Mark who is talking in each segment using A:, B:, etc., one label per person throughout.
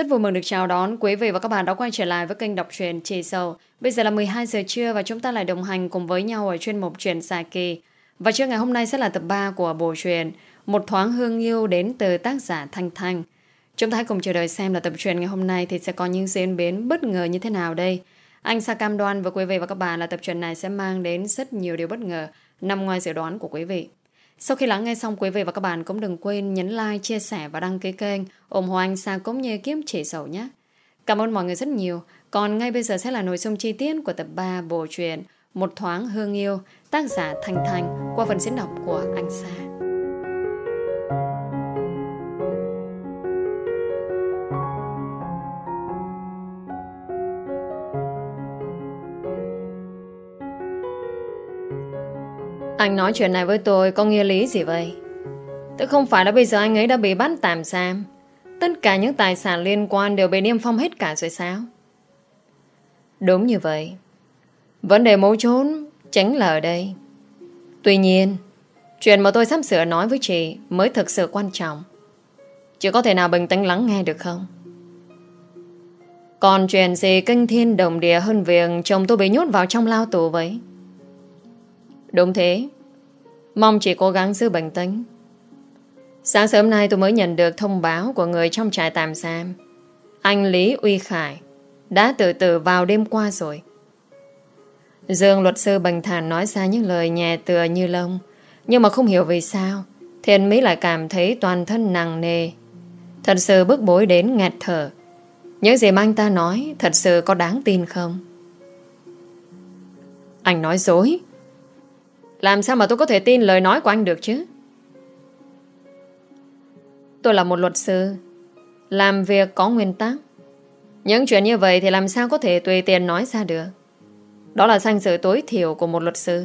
A: Rất vui mừng được chào đón quý vị và các bạn đã quay trở lại với kênh đọc truyện Trì Sầu. Bây giờ là 12 giờ trưa và chúng ta lại đồng hành cùng với nhau ở chuyên mục truyện dài kỳ. Và trưa ngày hôm nay sẽ là tập 3 của bộ truyện Một thoáng hương yêu đến từ tác giả Thanh Thanh. Chúng ta hãy cùng chờ đợi xem là tập truyện ngày hôm nay thì sẽ có những diễn biến bất ngờ như thế nào đây. Anh Sa cam đoan với quý vị và các bạn là tập truyện này sẽ mang đến rất nhiều điều bất ngờ nằm ngoài dự đoán của quý vị. Sau khi lắng nghe xong quý vị và các bạn cũng đừng quên nhấn like, chia sẻ và đăng ký kênh ủng hộ anh Sa cũng như kiếm chỉ sầu nhé. Cảm ơn mọi người rất nhiều. Còn ngay bây giờ sẽ là nội dung chi tiết của tập 3 bộ truyện Một thoáng hương yêu tác giả Thanh Thanh qua phần diễn đọc của anh Sa. Anh nói chuyện này với tôi có nghĩa lý gì vậy? Tức không phải là bây giờ anh ấy đã bị bắt tạm giam Tất cả những tài sản liên quan đều bị niêm phong hết cả rồi sao? Đúng như vậy. Vấn đề mấu chốt chính là ở đây. Tuy nhiên, chuyện mà tôi sắp sửa nói với chị mới thực sự quan trọng. Chị có thể nào bình tĩnh lắng nghe được không? Còn chuyện gì kinh thiên đồng địa hơn việc chồng tôi bị nhốt vào trong lao tù vậy? Đúng thế. Mong chị cố gắng giữ bình tĩnh. Sáng sớm nay tôi mới nhận được thông báo của người trong trại tạm giam. Anh Lý Uy Khải đã tự tử vào đêm qua rồi. Dương luật sư bình thản nói ra những lời nhẹ tựa như lông. Nhưng mà không hiểu vì sao Thiên Mỹ lại cảm thấy toàn thân nặng nề. Thật sự bức bối đến nghẹt thở. Những gì mà anh ta nói thật sự có đáng tin không? Anh nói dối. Làm sao mà tôi có thể tin lời nói của anh được chứ? Tôi là một luật sư, Làm việc có nguyên tắc. Những chuyện như vậy thì làm sao có thể tùy tiện nói ra được? Đó là danh dự tối thiểu của một luật sư.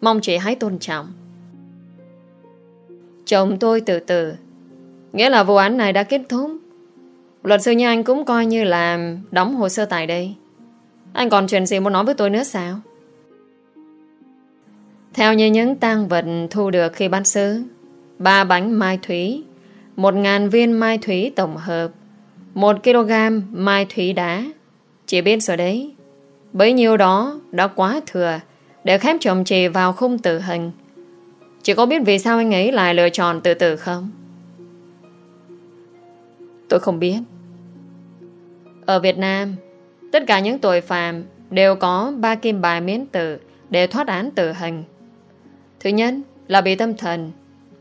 A: Mong chị hãy tôn trọng. Chồng tôi từ từ Nghĩa là vụ án này đã kết thúc. Luật sư như anh cũng coi như là Đóng hồ sơ tại đây. Anh còn chuyện gì muốn nói với tôi nữa sao? Theo như những tang vật thu được khi bắt xử Ba bánh mai thúy một ngàn viên mai thúy tổng hợp, Một kg mai thúy đá. Chỉ biết rồi đấy, Bấy nhiêu đó đã quá thừa Để khép chồng chị vào khung tử hình. Chị có biết vì sao anh ấy lại lựa chọn tự tử không? Tôi không biết. Ở Việt Nam, Tất cả những tội phạm Đều có ba kim bài miễn tử Để thoát án tử hình. Thứ nhất là bị tâm thần,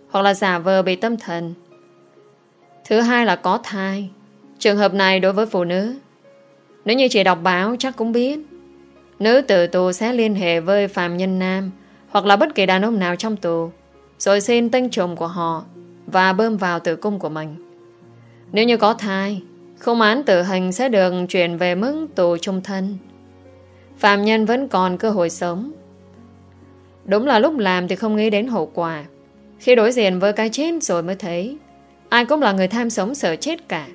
A: Hoặc là giả vờ bị tâm thần. Thứ hai là có thai. Trường hợp này đối với phụ nữ, Nếu như chị đọc báo chắc cũng biết, Nữ tử tù sẽ liên hệ với phạm nhân nam Hoặc là bất kỳ đàn ông nào trong tù, Rồi xin tên chồng của họ Và bơm vào tử cung của mình. Nếu như có thai, Không án tử hình sẽ được chuyển về mức tù trung thân. Phạm nhân vẫn còn cơ hội sống. Đúng là lúc làm thì không nghĩ đến hậu quả. Khi đối diện với cái chết rồi mới thấy, Ai cũng là người tham sống sợ chết cả.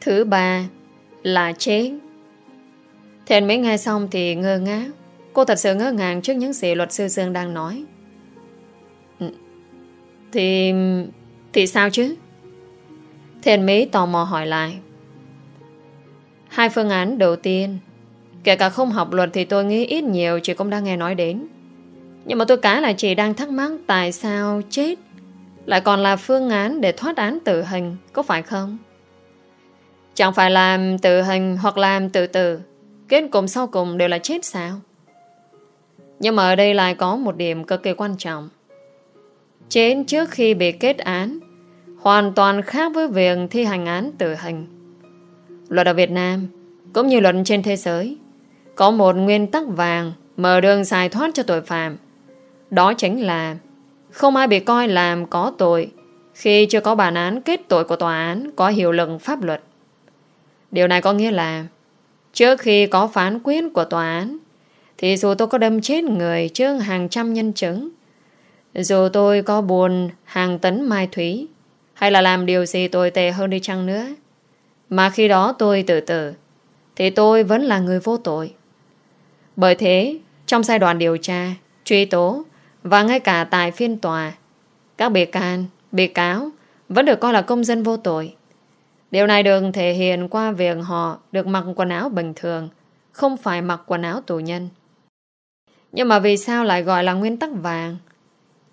A: Thứ ba, Là chết Thiện mới nghe xong thì ngơ ngác Cô thật sự ngỡ ngàng trước những gì luật sư Dương đang nói. Ừ, thì... Thì sao chứ? Thiện Mỹ tò mò hỏi lại. Hai phương án đầu tiên. Kể cả không học luật thì tôi nghĩ ít nhiều chị cũng đang nghe nói đến. Nhưng mà tôi cá là chị đang thắc mắc Tại sao chết lại còn là phương án để thoát án tử hình, Có phải không? Chẳng phải làm tử hình Hoặc làm tự tử, Kết cùng sau cùng đều là chết sao? Nhưng mà ở đây lại có một điểm cực kỳ quan trọng. Chết trước khi bị kết án Hoàn toàn khác với việc thi hành án tử hình. Luật ở Việt Nam, Cũng như luật trên thế giới có một nguyên tắc vàng Mở đường giải thoát cho tội phạm Đó chính là không ai bị coi làm có tội khi chưa có bản án kết tội của tòa án có hiệu lực pháp luật. Điều này có nghĩa là trước khi có phán quyết của tòa án, thì dù tôi có đâm chết người trước hàng trăm nhân chứng, dù tôi có buồn hàng tấn mai thúy, hay là làm điều gì tồi tệ hơn đi chăng nữa, mà khi đó tôi tự tử, thì tôi vẫn là người vô tội. Bởi thế, trong giai đoạn điều tra, truy tố và ngay cả tại phiên tòa Các bị can, bị cáo Vẫn được coi là công dân vô tội Điều này được thể hiện qua việc họ được mặc quần áo bình thường, không phải mặc quần áo tù nhân. Nhưng mà vì sao lại gọi là nguyên tắc vàng?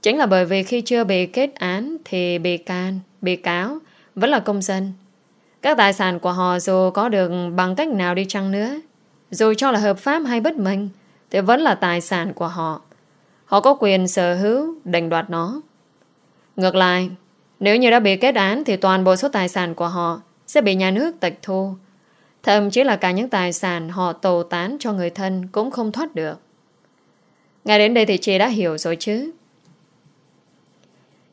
A: Chính là bởi vì khi chưa bị kết án thì bị can, bị cáo vẫn là công dân. Các tài sản của họ dù có được bằng cách nào đi chăng nữa, dù cho là hợp pháp hay bất minh, thì vẫn là tài sản của họ. Họ có quyền sở hữu, đành đoạt nó. Ngược lại, nếu như đã bị kết án thì toàn bộ số tài sản của họ sẽ bị nhà nước tịch thu. Thậm chí là cả những tài sản họ tồ tán cho người thân cũng không thoát được. Ngay đến đây thì chị đã hiểu rồi chứ.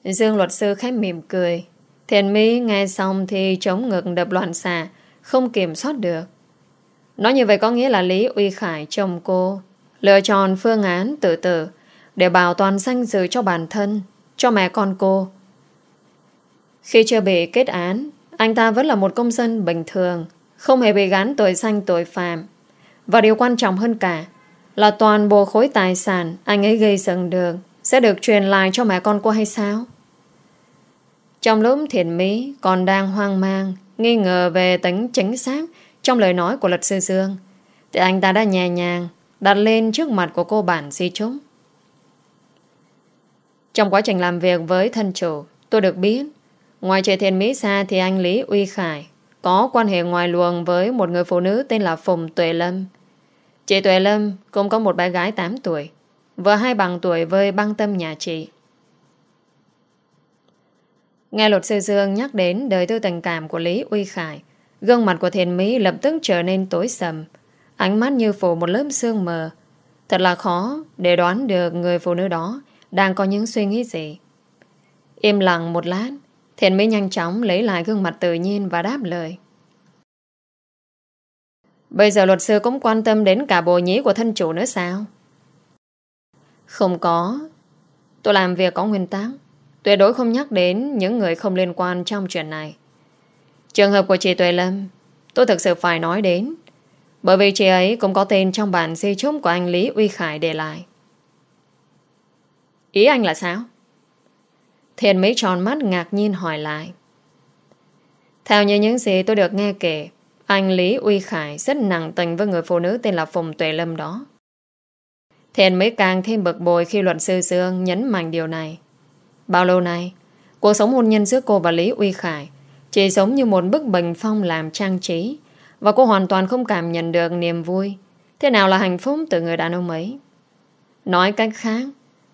A: Dương luật sư khẽ mỉm cười. Thiền My nghe xong thì chống ngực đập loạn xạ, không kiểm soát được. Nói như vậy có nghĩa là Lý Uy Khải chồng cô lựa chọn phương án tự tử để bảo toàn danh dự cho bản thân, cho mẹ con cô. Khi chưa bị kết án, anh ta vẫn là một công dân bình thường, không hề bị gắn tội danh tội phạm. Và điều quan trọng hơn cả là toàn bộ khối tài sản anh ấy gây dựng được sẽ được truyền lại cho mẹ con cô hay sao? Trong lúc thiện mỹ còn đang hoang mang, nghi ngờ về tính chính xác trong lời nói của luật sư Dương, thì anh ta đã nhẹ nhàng đặt lên trước mặt của cô bản di trúc. Trong quá trình làm việc với thân chủ, tôi được biết, ngoài trời thiện mỹ xa thì anh Lý Uy Khải có quan hệ ngoài luồng với một người phụ nữ tên là Phùng Tuệ Lâm. Chị Tuệ Lâm cũng có một bé gái 8 tuổi, vừa hai bằng tuổi với băng tâm nhà chị. Nghe luật sư Dương nhắc đến đời tư tình cảm của Lý Uy Khải, gương mặt của thiền mỹ lập tức trở nên tối sầm, ánh mắt như phủ một lớp sương mờ. Thật là khó để đoán được người phụ nữ đó đang có những suy nghĩ gì. Im lặng một lát, thiện mỹ nhanh chóng lấy lại gương mặt tự nhiên và đáp lời. Bây giờ luật sư cũng quan tâm đến cả bồ nhí của thân chủ nữa sao? Không có. Tôi làm việc có nguyên tắc. Tuyệt đối không nhắc đến những người không liên quan trong chuyện này. Trường hợp của chị Tuệ Lâm tôi thực sự phải nói đến bởi vì chị ấy cũng có tên trong bản di chúc của anh Lý Uy Khải để lại. Ý anh là sao? Thiền mấy tròn mắt ngạc nhiên hỏi lại. Theo như những gì tôi được nghe kể, anh Lý Uy Khải rất nặng tình với người phụ nữ tên là Phùng Tuệ Lâm đó. Thiền mới càng thêm bực bội khi luật sư Dương nhấn mạnh điều này. Bao lâu nay, cuộc sống hôn nhân giữa cô và Lý Uy Khải chỉ giống như một bức bình phong làm trang trí và cô hoàn toàn không cảm nhận được niềm vui thế nào là hạnh phúc từ người đàn ông ấy. Nói cách khác,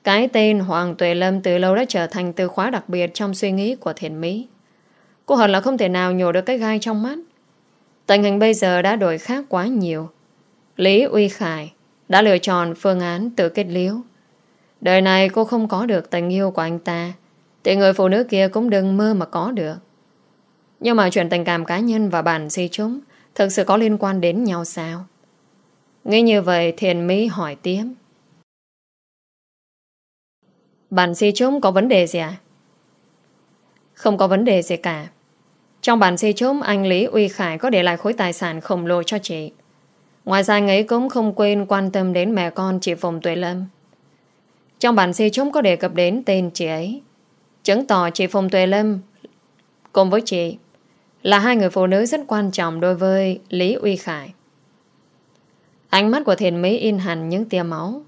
A: cái tên Hoàng Tuệ Lâm từ lâu đã trở thành từ khóa đặc biệt trong suy nghĩ của thiền mỹ. Cô hận là không thể nào nhổ được cái gai trong mắt. Tình hình bây giờ đã đổi khác quá nhiều. Lý Uy Khải đã lựa chọn phương án tự kết liễu. Đời này cô không có được tình yêu của anh ta Thì người phụ nữ kia cũng đừng mơ mà có được nhưng mà chuyện tình cảm cá nhân và bản si chúng Thực sự có liên quan đến nhau sao? Nghĩ như vậy, Thiền Mỹ hỏi tiếp. Bản si chúng có vấn đề gì à? Không có vấn đề gì cả. Trong bản si chúng Anh Lý Uy Khải có để lại khối tài sản khổng lồ cho chị. Ngoài ra, anh ấy cũng không quên quan tâm đến mẹ con chị Phùng Tuệ Lâm. Trong bản di chúng có đề cập đến tên chị ấy. Chứng tỏ chị Phùng Tuệ Lâm cùng với chị là hai người phụ nữ rất quan trọng đối với Lý Uy Khải. Ánh mắt của thiền mỹ in hẳn những tia máu.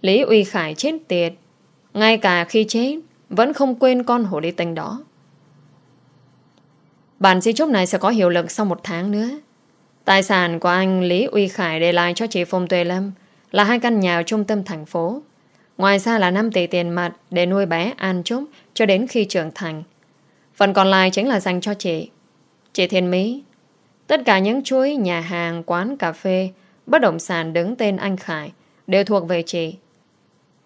A: Lý Uy Khải chết tiệt. Ngay cả khi chết, vẫn không quên con hổ đi tinh đó. Bản di chúc này sẽ có hiệu lực sau một tháng nữa. Tài sản của anh Lý Uy Khải để lại cho chị Phùng Tuệ Lâm là hai căn nhà ở trung tâm thành phố. Ngoài ra là 5 tỷ tiền mặt để nuôi bé An Trúc cho đến khi trưởng thành. Phần còn lại chính là dành cho chị. Chị Thiên Mỹ. Tất cả những chuỗi nhà hàng, quán cà phê, bất động sản đứng tên anh Khải đều thuộc về chị.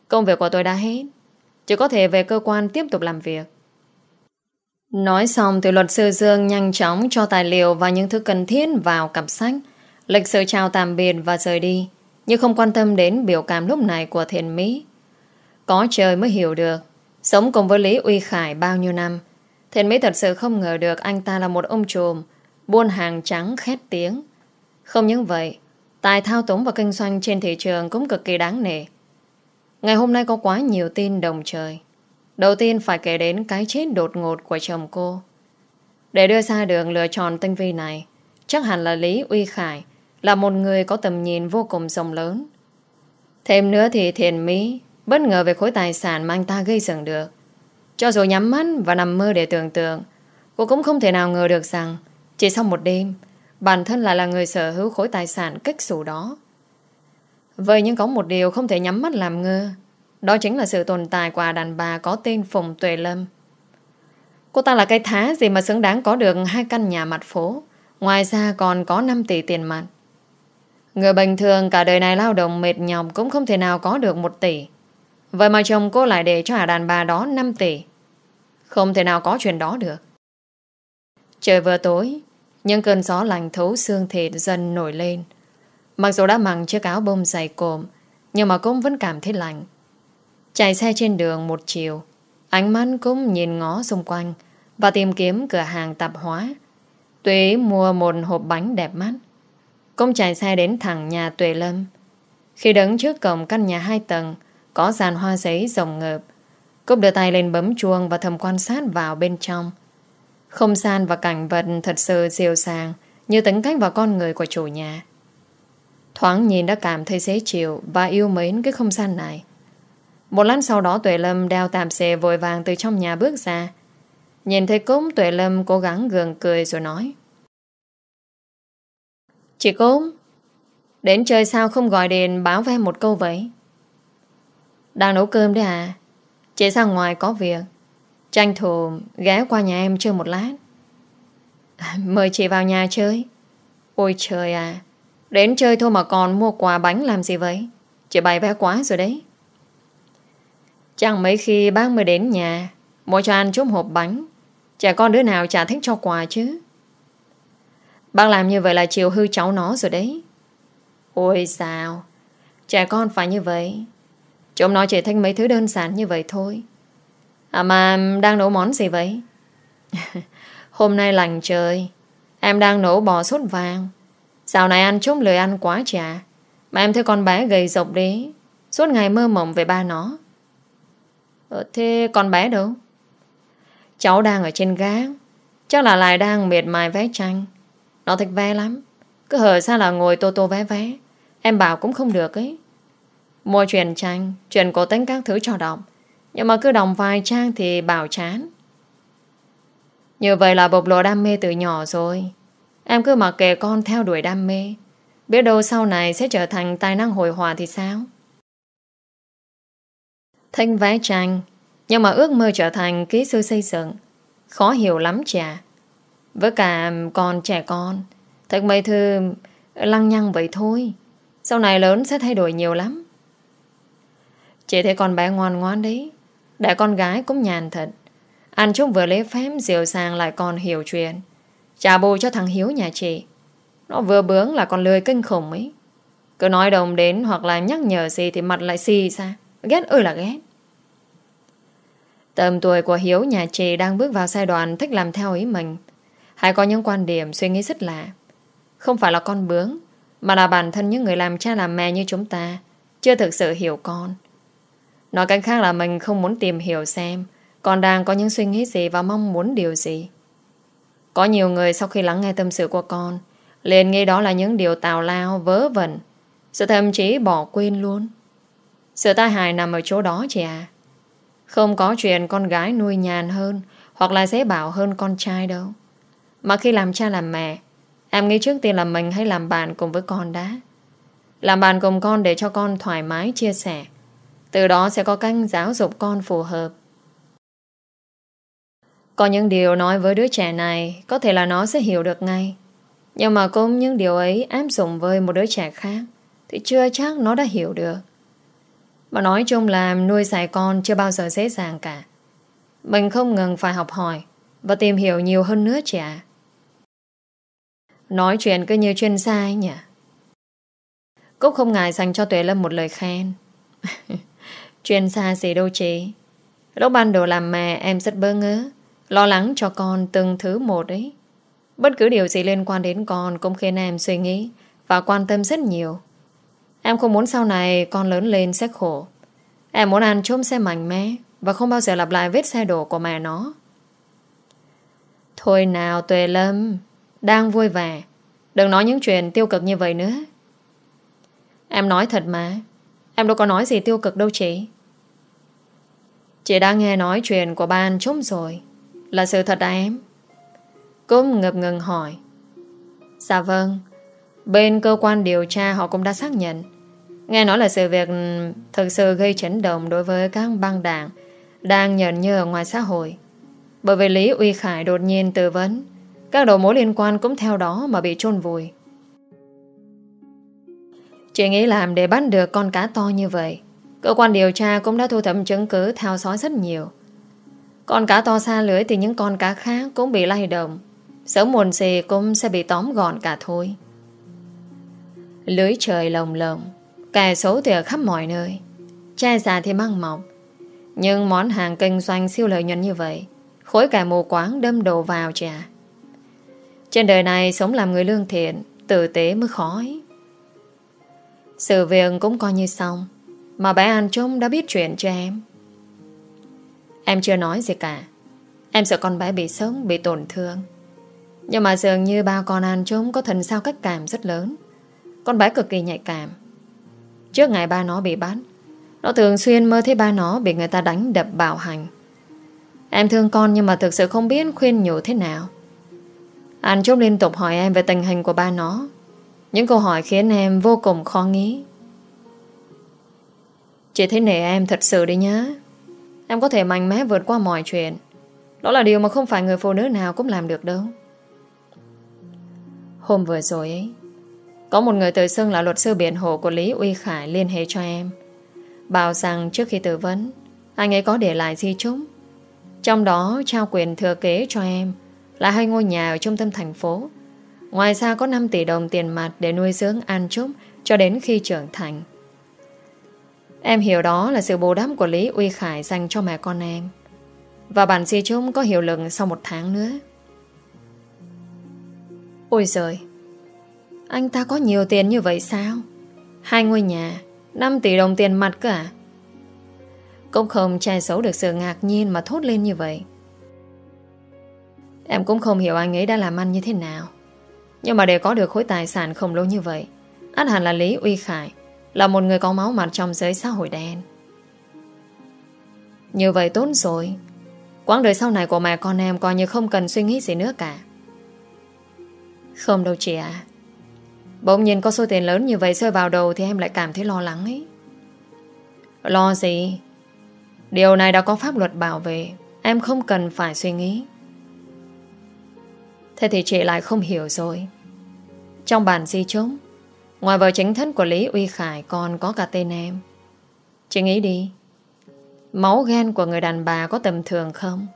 A: Công việc của tôi đã hết. Chỉ có thể về cơ quan tiếp tục làm việc. Nói xong thì luật sư Dương nhanh chóng cho tài liệu và những thứ cần thiết vào cặp sách. Lịch sự chào tạm biệt và rời đi. Nhưng không quan tâm đến biểu cảm lúc này của Thiền Mỹ. Có trời mới hiểu được Sống cùng với Lý Uy Khải bao nhiêu năm Thiện Mỹ thật sự không ngờ được Anh ta là một ông trùm Buôn hàng trắng khét tiếng Không những vậy Tài thao túng và kinh doanh trên thị trường Cũng cực kỳ đáng nể Ngày hôm nay có quá nhiều tin đồng trời Đầu tiên phải kể đến cái chết đột ngột của chồng cô Để đưa ra đường lựa chọn tinh vi này, chắc hẳn là Lý Uy Khải là một người có tầm nhìn vô cùng rộng lớn. Thêm nữa thì thiền Mỹ bất ngờ về khối tài sản mà anh ta gây dựng được. Cho dù nhắm mắt và nằm mơ để tưởng tượng, cô cũng không thể nào ngờ được rằng chỉ sau một đêm, bản thân lại là người sở hữu khối tài sản cách xù đó. Vậy nhưng có một điều không thể nhắm mắt làm ngơ, đó chính là sự tồn tại của đàn bà có tên Phùng Tuệ Lâm. Cô ta là cái thá gì mà xứng đáng có được hai căn nhà mặt phố, ngoài ra còn có 5 tỷ tiền mặt. Người bình thường cả đời này lao động mệt nhọc cũng không thể nào có được 1 tỷ. Vậy mà chồng cô lại để cho đàn bà đó 5 tỷ. Không thể nào có chuyện đó được. Trời vừa tối, những cơn gió lạnh thấu xương thịt dần nổi lên. Mặc dù đã mặc chiếc áo bông dày cộm, nhưng mà cũng vẫn cảm thấy lạnh. Chạy xe trên đường một chiều, ánh mắt cũng nhìn ngó xung quanh và tìm kiếm cửa hàng tạp hóa. Tuế mua một hộp bánh đẹp mắt. Cũng chạy xe đến thẳng nhà Tuệ Lâm. Khi đứng trước cổng căn nhà hai tầng, có dàn hoa giấy rồng ngợp. Cúc đưa tay lên bấm chuông và thầm quan sát vào bên trong. Không gian và cảnh vật thật sự dịu dàng như tính cách và con người của chủ nhà. Thoáng nhìn đã cảm thấy dễ chịu và yêu mến cái không gian này. Một lát sau đó Tuệ Lâm đeo tạm xề vội vàng từ trong nhà bước ra. Nhìn thấy Cúng Tuệ Lâm cố gắng gường cười rồi nói. Chị Cúng, đến chơi sao không gọi điện báo với em một câu vậy? Đang nấu cơm đấy à? Chị ra ngoài có việc. Tranh thủ ghé qua nhà em chơi một lát. Mời chị vào nhà chơi. Ôi trời à, đến chơi thôi mà còn mua quà bánh làm gì vậy? Chị bày vẽ quá rồi đấy. Chẳng mấy khi bác mới đến nhà Mua cho ăn chút hộp bánh Trẻ con đứa nào chả thích cho quà chứ Bác làm như vậy là chiều hư cháu nó rồi đấy Ôi sao Trẻ con phải như vậy Chúng nó chỉ thích mấy thứ đơn giản như vậy thôi. À mà đang nấu món gì vậy? Hôm nay lành trời. Em đang nấu bò sốt vàng. Dạo này ăn chút lười ăn quá chả. Mà em thấy con bé gầy rộc đấy Suốt ngày mơ mộng về ba nó. Ờ, thế con bé đâu? Cháu đang ở trên gác Chắc là lại đang miệt mài vẽ tranh. Nó thích vẽ lắm. Cứ hở ra là ngồi tô tô vẽ vẽ. Em bảo cũng không được ấy. Mua truyền tranh Truyền cổ tính các thứ cho đọc. Nhưng mà cứ đọc vài trang thì bảo chán. Như vậy là bộc lộ đam mê từ nhỏ rồi. Em cứ mặc kệ con theo đuổi đam mê. Biết đâu sau này sẽ trở thành tài năng hồi hòa thì sao? Thanh vẽ tranh, Nhưng mà ước mơ trở thành kỹ sư xây dựng. Khó hiểu lắm chả. Với cả con trẻ con, Thật mấy thư lăng nhăng vậy thôi. Sau này lớn sẽ thay đổi nhiều lắm. Chị thấy con bé ngoan ngoan đấy. Để con gái cũng nhàn thật. Ăn chung vừa lấy phép Dịu dàng lại còn hiểu chuyện. Trả bù cho thằng Hiếu nhà chị. Nó vừa bướng là còn lười kinh khủng ấy. Cứ nói đồng đến Hoặc là nhắc nhở gì thì mặt lại xì ra. Ghét ơi là ghét. Tầm tuổi của Hiếu nhà chị đang bước vào giai đoạn thích làm theo ý mình. Hay có những quan điểm suy nghĩ rất lạ. Không phải là con bướng, mà là bản thân những người làm cha làm mẹ như chúng ta chưa thực sự hiểu con. Nói cách khác là mình không muốn tìm hiểu xem con đang có những suy nghĩ gì và mong muốn điều gì. Có nhiều người sau khi lắng nghe tâm sự của con liền nghĩ đó là những điều tào lao, vớ vẩn sự thậm chí bỏ quên luôn. Sự tai hại nằm ở chỗ đó chị à. Không có chuyện con gái nuôi nhàn hơn Hoặc là dễ bảo hơn con trai đâu Mà khi làm cha làm mẹ Em nghĩ trước tiên là mình hay làm bạn cùng với con đã Làm bạn cùng con để cho con thoải mái chia sẻ từ đó sẽ có cách giáo dục con phù hợp Có những điều nói với đứa trẻ này, Có thể là nó sẽ hiểu được ngay Nhưng mà cũng những điều ấy áp dụng với một đứa trẻ khác, Thì chưa chắc nó đã hiểu được mà nói chung là nuôi dạy con chưa bao giờ dễ dàng cả. Mình không ngừng phải học hỏi và tìm hiểu nhiều hơn nữa chị ạ. Nói chuyện cứ như chuyên gia ấy nhỉ. Cúc không ngại dành cho Tuệ Lâm một lời khen. chuyên xa gì đâu chị. Lúc ban đầu làm mẹ em rất bơ ngớ, lo lắng cho con từng thứ một ấy. Bất cứ điều gì liên quan đến con cũng khiến em suy nghĩ và quan tâm rất nhiều. Em không muốn sau này con lớn lên sẽ khổ. Em muốn ăn chôm xe mạnh mẽ và không bao giờ lặp lại vết xe đổ của mẹ nó. Thôi nào Tuệ Lâm Đang vui vẻ Đừng nói những chuyện tiêu cực như vậy nữa Em nói thật mà Em đâu có nói gì tiêu cực đâu chị Chị đã nghe nói chuyện của ban chúng rồi. Là sự thật à em? Cũng ngập ngừng hỏi. Dạ vâng. Bên cơ quan điều tra họ cũng đã xác nhận. Nghe nói là sự việc Thực sự gây chấn động đối với các băng đảng Đang nhận như ở ngoài xã hội. Bởi vì Lý Uy Khải đột nhiên tư vấn, Các đầu mối liên quan cũng theo đó Mà bị chôn vùi. Chị nghĩ làm để bắt được con cá to như vậy Cơ quan điều tra cũng đã thu thập chứng cứ theo dõi rất nhiều. Con cá to xa lưới thì những con cá khác cũng bị lay động. Sớm muộn gì cũng sẽ bị tóm gọn cả thôi. Lưới trời lồng lồng, kẻ xấu thì ở khắp mọi nơi. Che già thì mang mọc. Nhưng món hàng kinh doanh siêu lợi nhuận như vậy, khối cả mù quáng đâm đầu vào trà. Trên đời này sống làm người lương thiện, tử tế mới khó ấy. Sự việc cũng coi như xong. Mà bé An Trung đã biết chuyện cho em. Em chưa nói gì cả. Em sợ con bé bị sống Bị tổn thương. Nhưng mà dường như ba con An Trung Có thần sao cách cảm rất lớn. Con bé cực kỳ nhạy cảm. Trước ngày ba nó bị bắt, Nó thường xuyên mơ thấy ba nó Bị người ta đánh đập bạo hành. Em thương con nhưng mà thực sự không biết Khuyên nhủ thế nào. An Trung liên tục hỏi em về tình hình của ba nó. Những câu hỏi khiến em vô cùng khó nghĩ. Chị thấy nể em thật sự đi nhá. Em có thể mạnh mẽ vượt qua mọi chuyện. Đó là điều mà không phải người phụ nữ nào cũng làm được đâu. Hôm vừa rồi ấy Có một người tự xưng là luật sư biện hộ của Lý Uy Khải liên hệ cho em. Bảo rằng trước khi tư vấn, Anh ấy có để lại di chúc. Trong đó, trao quyền thừa kế cho em Là hai ngôi nhà ở trung tâm thành phố. Ngoài ra có 5 tỷ đồng tiền mặt Để nuôi dưỡng An Trúc Cho đến khi trưởng thành. Em hiểu đó là sự bù đắp của Lý Uy Khải dành cho mẹ con em. Và bản di chung có hiệu lực sau một tháng nữa. Ôi giời, anh ta có nhiều tiền như vậy sao? Hai ngôi nhà, 5 tỷ đồng tiền mặt cả. À? Cũng không che giấu được sự ngạc nhiên mà thốt lên như vậy. Em cũng không hiểu anh ấy đã làm ăn như thế nào. Nhưng mà để có được khối tài sản khổng lồ như vậy, át hẳn là Lý Uy Khải là một người có máu mặt trong giới xã hội đen. Như vậy tốt rồi. Quãng đời sau này của mẹ con em Coi như không cần suy nghĩ gì nữa cả. Không đâu chị ạ. Bỗng nhiên có số tiền lớn như vậy rơi vào đầu Thì em lại cảm thấy lo lắng ấy. Lo gì? Điều này đã có pháp luật bảo vệ. Em không cần phải suy nghĩ. Thế thì chị lại không hiểu rồi. Trong bản di chốn? Ngoài vợ chính thân của Lý Uy Khải còn có cả tên em. Chị nghĩ đi. Máu ghen của người đàn bà có tầm thường không?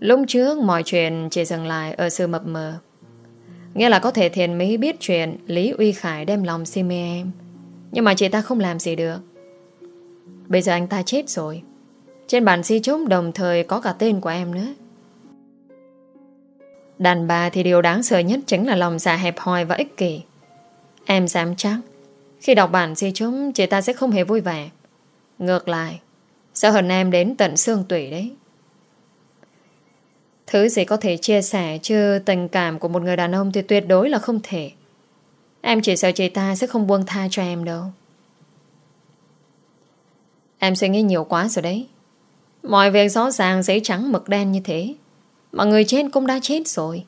A: Lúc trước mọi chuyện chỉ dừng lại ở sự mập mờ. Nghĩa là có thể thiền mỹ biết chuyện Lý Uy Khải đem lòng si mê em. Nhưng mà chị ta không làm gì được. Bây giờ anh ta chết rồi. Trên bản di chúc đồng thời có cả tên của em nữa. Đàn bà thì điều đáng sợ nhất chính là lòng dạ hẹp hòi và ích kỷ. Em dám chắc. Khi đọc bản di chúng Chị ta sẽ không hề vui vẻ. Ngược lại Sẽ hận em đến tận xương tủy đấy. Thứ gì có thể chia sẻ Chứ tình cảm của một người đàn ông Thì tuyệt đối là không thể. Em chỉ sợ chị ta sẽ không buông tha cho em đâu. Em suy nghĩ nhiều quá rồi đấy. Mọi việc rõ ràng, giấy trắng, mực đen như thế. Mà người chết cũng đã chết rồi.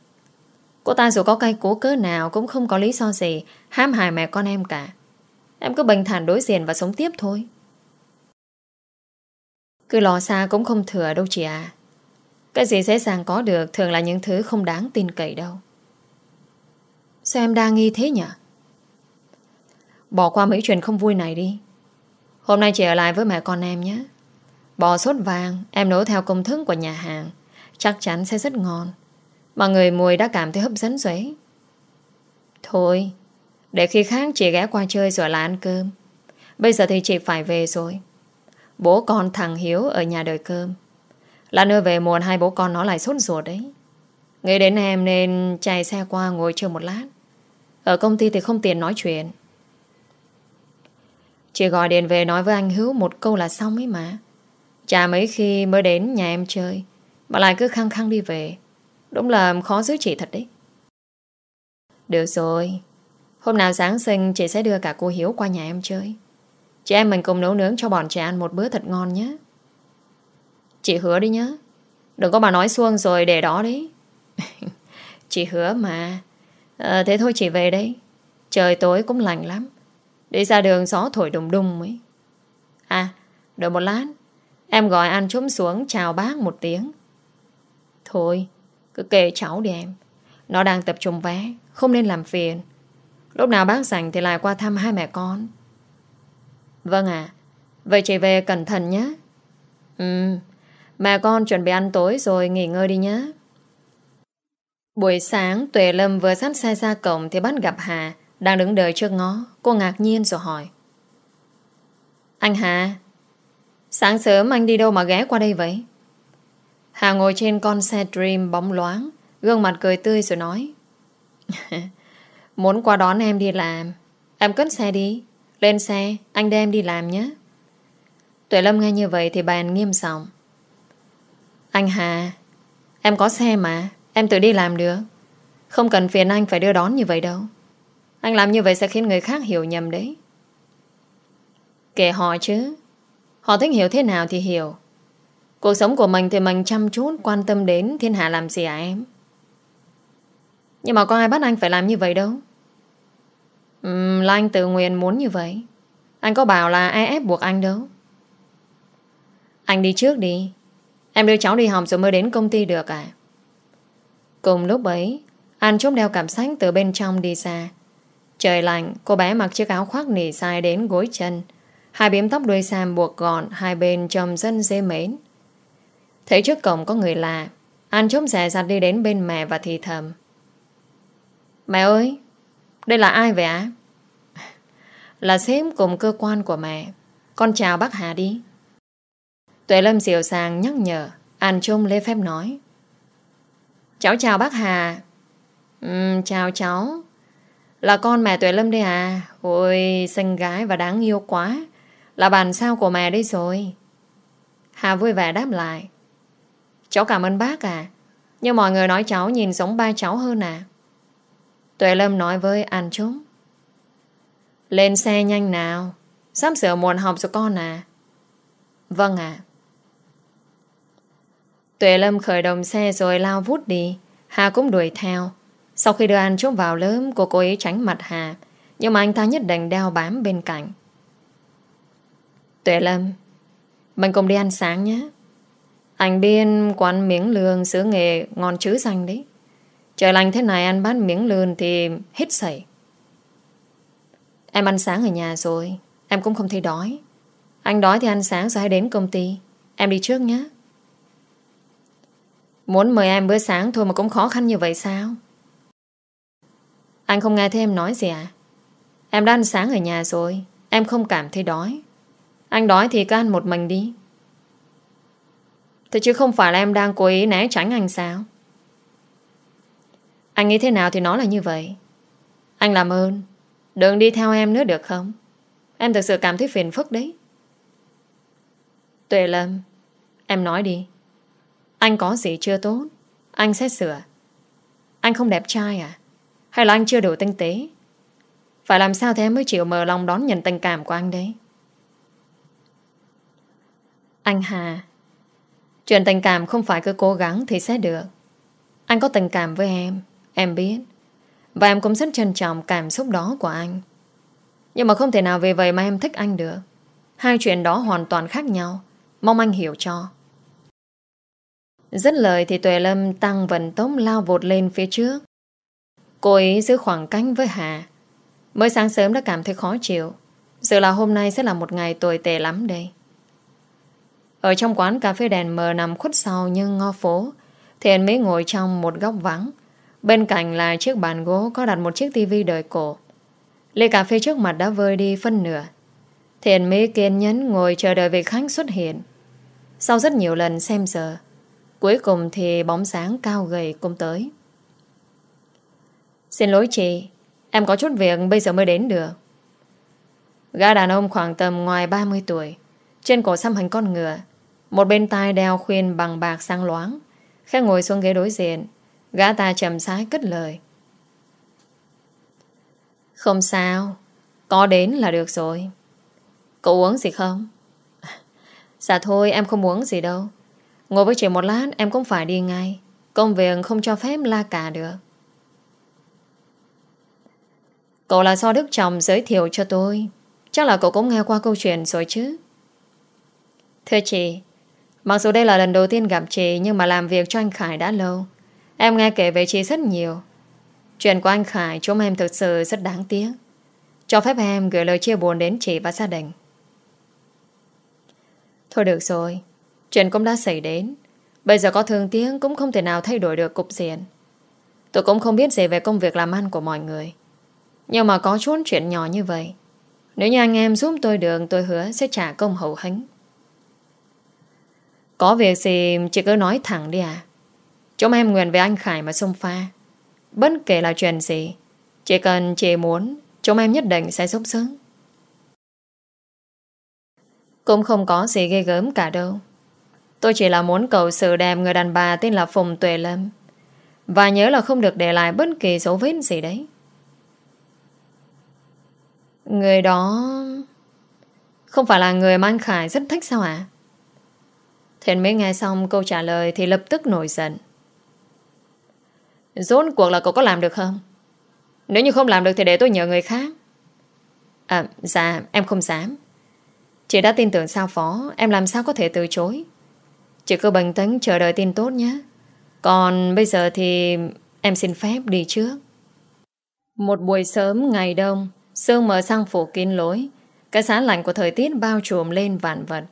A: Cô ta dù có cây cố cớ nào Cũng không có lý do gì Hãm hại mẹ con em cả. Em cứ bình thản đối diện và sống tiếp thôi. Cứ lo xa cũng không thừa đâu chị à Cái gì dễ dàng có được Thường là những thứ không đáng tin cậy đâu. Sao em đang nghi thế nhỉ? Bỏ qua mấy chuyện không vui này đi. Hôm nay chị ở lại với mẹ con em nhé. Bò sốt vàng, Em nấu theo công thức của nhà hàng. Chắc chắn sẽ rất ngon mà người mùi đã cảm thấy hấp dẫn rồi ấy. Thôi, Để khi khác chị ghé qua chơi rồi là ăn cơm. Bây giờ thì chị phải về rồi. Bố con thằng Hiếu Ở nhà đợi cơm. Là nơi về muộn hai bố con nó lại sốt ruột đấy. Nghĩ đến em nên chạy xe qua ngồi chơi một lát. Ở công ty thì không tiền nói chuyện. Chị gọi điện về nói với anh Hiếu Một câu là xong ấy mà. Chả mấy khi mới đến nhà em chơi, Mà lại cứ khăng khăng đi về. Đúng là khó giữ chị thật đấy. Được rồi. Hôm nào sáng sinh chị sẽ đưa cả cô Hiếu qua nhà em chơi. Chị em mình cùng nấu nướng cho bọn trẻ ăn một bữa thật ngon nhé. Chị hứa đi nhé. Đừng có bà nói xuông rồi để đó đấy. chị hứa mà. À, thế thôi chị về đây. Trời tối cũng lành lắm. Đi ra đường gió thổi đùng đùng ấy. À, đợi một lát. Em gọi anh trốn xuống chào bác một tiếng. Thôi, cứ kệ cháu đi em. Nó đang tập trung vé, không nên làm phiền. Lúc nào bác rảnh thì lại qua thăm hai mẹ con. Vâng ạ. vậy chị về cẩn thận nhé. Ừ, mẹ con chuẩn bị ăn tối rồi nghỉ ngơi đi nhé. Buổi sáng, Tuệ Lâm vừa dắt xe ra cổng thì bắt gặp Hà đang đứng đợi trước ngó. Cô ngạc nhiên rồi hỏi. Anh Hà, sáng sớm anh đi đâu mà ghé qua đây vậy? Hà ngồi trên con xe Dream bóng loáng, gương mặt cười tươi rồi nói. Muốn qua đón em đi làm. Em cất xe đi. Lên xe, anh đem đi làm nhé. Tuệ Lâm nghe như vậy thì bàn nghiêm giọng Anh Hà, em có xe mà, em tự đi làm được. Không cần phiền anh phải đưa đón như vậy đâu. Anh làm như vậy sẽ khiến người khác hiểu nhầm đấy. Kể họ chứ. Họ thích hiểu thế nào thì hiểu. Cuộc sống của mình thì mình chăm chút quan tâm đến thiên hạ làm gì à em? Nhưng mà có ai bắt anh phải làm như vậy đâu. Uhm, là anh tự nguyện muốn như vậy. Anh có bảo là ai ép buộc anh đâu. Anh đi trước đi. Em đưa cháu đi học rồi mới đến công ty được à? Cùng lúc ấy, anh chốt đeo cảm sách từ bên trong đi ra Trời lạnh, cô bé mặc chiếc áo khoác nỉ dài đến gối chân. Hai biếm tóc đuôi sam buộc gọn, hai bên trầm dân dê mến. Thấy trước cổng có người lạ, anh chốt rẻ rặt đi đến bên mẹ và thì thầm. Mẹ ơi, đây là ai vậy ạ? Là sếp cùng cơ quan của mẹ. Con chào bác Hà đi. Tuệ Lâm dịu sàng nhắc nhở, anh Trung lê phép nói. Cháu chào bác Hà. Ừ, chào cháu. Là con mẹ Tuệ Lâm đây à? Ôi, xinh gái và đáng yêu quá. Là bàn sao của mẹ đây rồi. Hà vui vẻ đáp lại. Cháu cảm ơn bác à. Nhưng mọi người nói cháu nhìn giống ba cháu hơn à. Tuệ Lâm nói với An Trúc. Lên xe nhanh nào. Sắp sửa muộn học rồi con à. Vâng ạ. Tuệ Lâm khởi động xe rồi lao vút đi. Hà cũng đuổi theo. Sau khi đưa An Trúc vào lớp, cô cố ý tránh mặt Hà. Nhưng mà anh ta nhất định đeo bám bên cạnh. Tuệ Lâm, mình cùng đi ăn sáng nhé. Anh biên quán miếng lương sữa nghề ngon chứ danh đấy. Trời lành thế này ăn bát miếng lươn thì hít sảy. Em ăn sáng ở nhà rồi. Em cũng không thấy đói. Anh đói thì ăn sáng rồi hãy đến công ty. Em đi trước nhé. Muốn mời em bữa sáng thôi mà cũng khó khăn như vậy sao? Anh không nghe thấy em nói gì à? Em đã ăn sáng ở nhà rồi. Em không cảm thấy đói. Anh đói thì cứ ăn một mình đi. Thế chứ không phải là em đang cố ý né tránh anh sao? Anh nghĩ thế nào thì nó là như vậy. Anh làm ơn, đừng đi theo em nữa được không? Em thực sự cảm thấy phiền phức đấy. Tuệ Lâm, em nói đi. Anh có gì chưa tốt, anh sẽ sửa. Anh không đẹp trai à? Hay là anh chưa đủ tinh tế? Phải làm sao thế em mới chịu mở lòng đón nhận tình cảm của anh đấy? Anh Hà, chuyện tình cảm không phải cứ cố gắng thì sẽ được. Anh có tình cảm với em. Em biết. Và em cũng rất trân trọng cảm xúc đó của anh. Nhưng mà không thể nào vì vậy mà em thích anh được. Hai chuyện đó hoàn toàn khác nhau. Mong anh hiểu cho. Rất lời thì Tuệ Lâm tăng vận tốc lao vụt lên phía trước. Cô ấy giữ khoảng cách với Hà. Mới sáng sớm đã cảm thấy khó chịu. Giờ là hôm nay sẽ là một ngày tồi tệ lắm đây. Ở trong quán cà phê đèn mờ nằm khuất sau nhưng ngõ phố Thì anh mới ngồi trong một góc vắng Bên cạnh là chiếc bàn gỗ có đặt một chiếc tivi đời cổ. Ly cà phê trước mặt đã vơi đi phân nửa. Thiện mới kiên nhẫn ngồi chờ đợi vị khách xuất hiện. Sau rất nhiều lần xem giờ, cuối cùng thì bóng sáng cao gầy cũng tới. Xin lỗi chị, em có chút việc bây giờ mới đến được. Gã đàn ông khoảng tầm ngoài 30 tuổi, trên cổ xăm hình con ngựa, một bên tai đeo khuyên bằng bạc sang loáng, Khẽ ngồi xuống ghế đối diện, Gã ta chầm sái cất lời. Không sao Có đến là được rồi. Cậu uống gì không? Dạ thôi em không uống gì đâu. Ngồi với chị một lát em cũng phải đi ngay. Công việc không cho phép la cả được. Cậu là do Đức Chồng giới thiệu cho tôi. Chắc là cậu cũng nghe qua câu chuyện rồi chứ. Thưa chị, Mặc dù đây là lần đầu tiên gặp chị, Nhưng mà làm việc cho anh Khải đã lâu. Em nghe kể về chị rất nhiều. Chuyện của anh Khải chúng em thực sự rất đáng tiếc. Cho phép em gửi lời chia buồn đến chị và gia đình. Thôi được rồi, Chuyện cũng đã xảy đến. Bây giờ có thương tiếng cũng không thể nào thay đổi được cục diện. Tôi cũng không biết gì về công việc làm ăn của mọi người. Nhưng mà có chút chuyện nhỏ như vậy. Nếu như anh em giúp tôi được, Tôi hứa sẽ trả công hậu hánh có việc gì chị cứ nói thẳng đi à? Chúng em nguyện với anh Khải mà xông pha. Bất kể là chuyện gì, Chỉ cần chị muốn, Chúng em nhất định sẽ giúp sức. Cũng không có gì ghê gớm cả đâu. Tôi chỉ là muốn cầu sự đẹp người đàn bà tên là Phùng Tuệ Lâm. Và nhớ là không được để lại bất kỳ dấu vết gì đấy. Người đó Không phải là người mà anh Khải rất thích sao ạ? à? Thiện mới nghe xong câu trả lời Thì lập tức nổi giận. Rốt cuộc là cậu có làm được không? Nếu như không làm được Thì để tôi nhờ người khác. À dạ em không dám. Chị đã tin tưởng sao phó, Em làm sao có thể từ chối? Chị cứ bình tĩnh chờ đợi tin tốt nhé. Còn bây giờ thì Em xin phép đi trước. Một buổi sớm ngày đông, Sương mở sang phủ kín lối. Cái giá lạnh của thời tiết bao trùm lên vạn vật.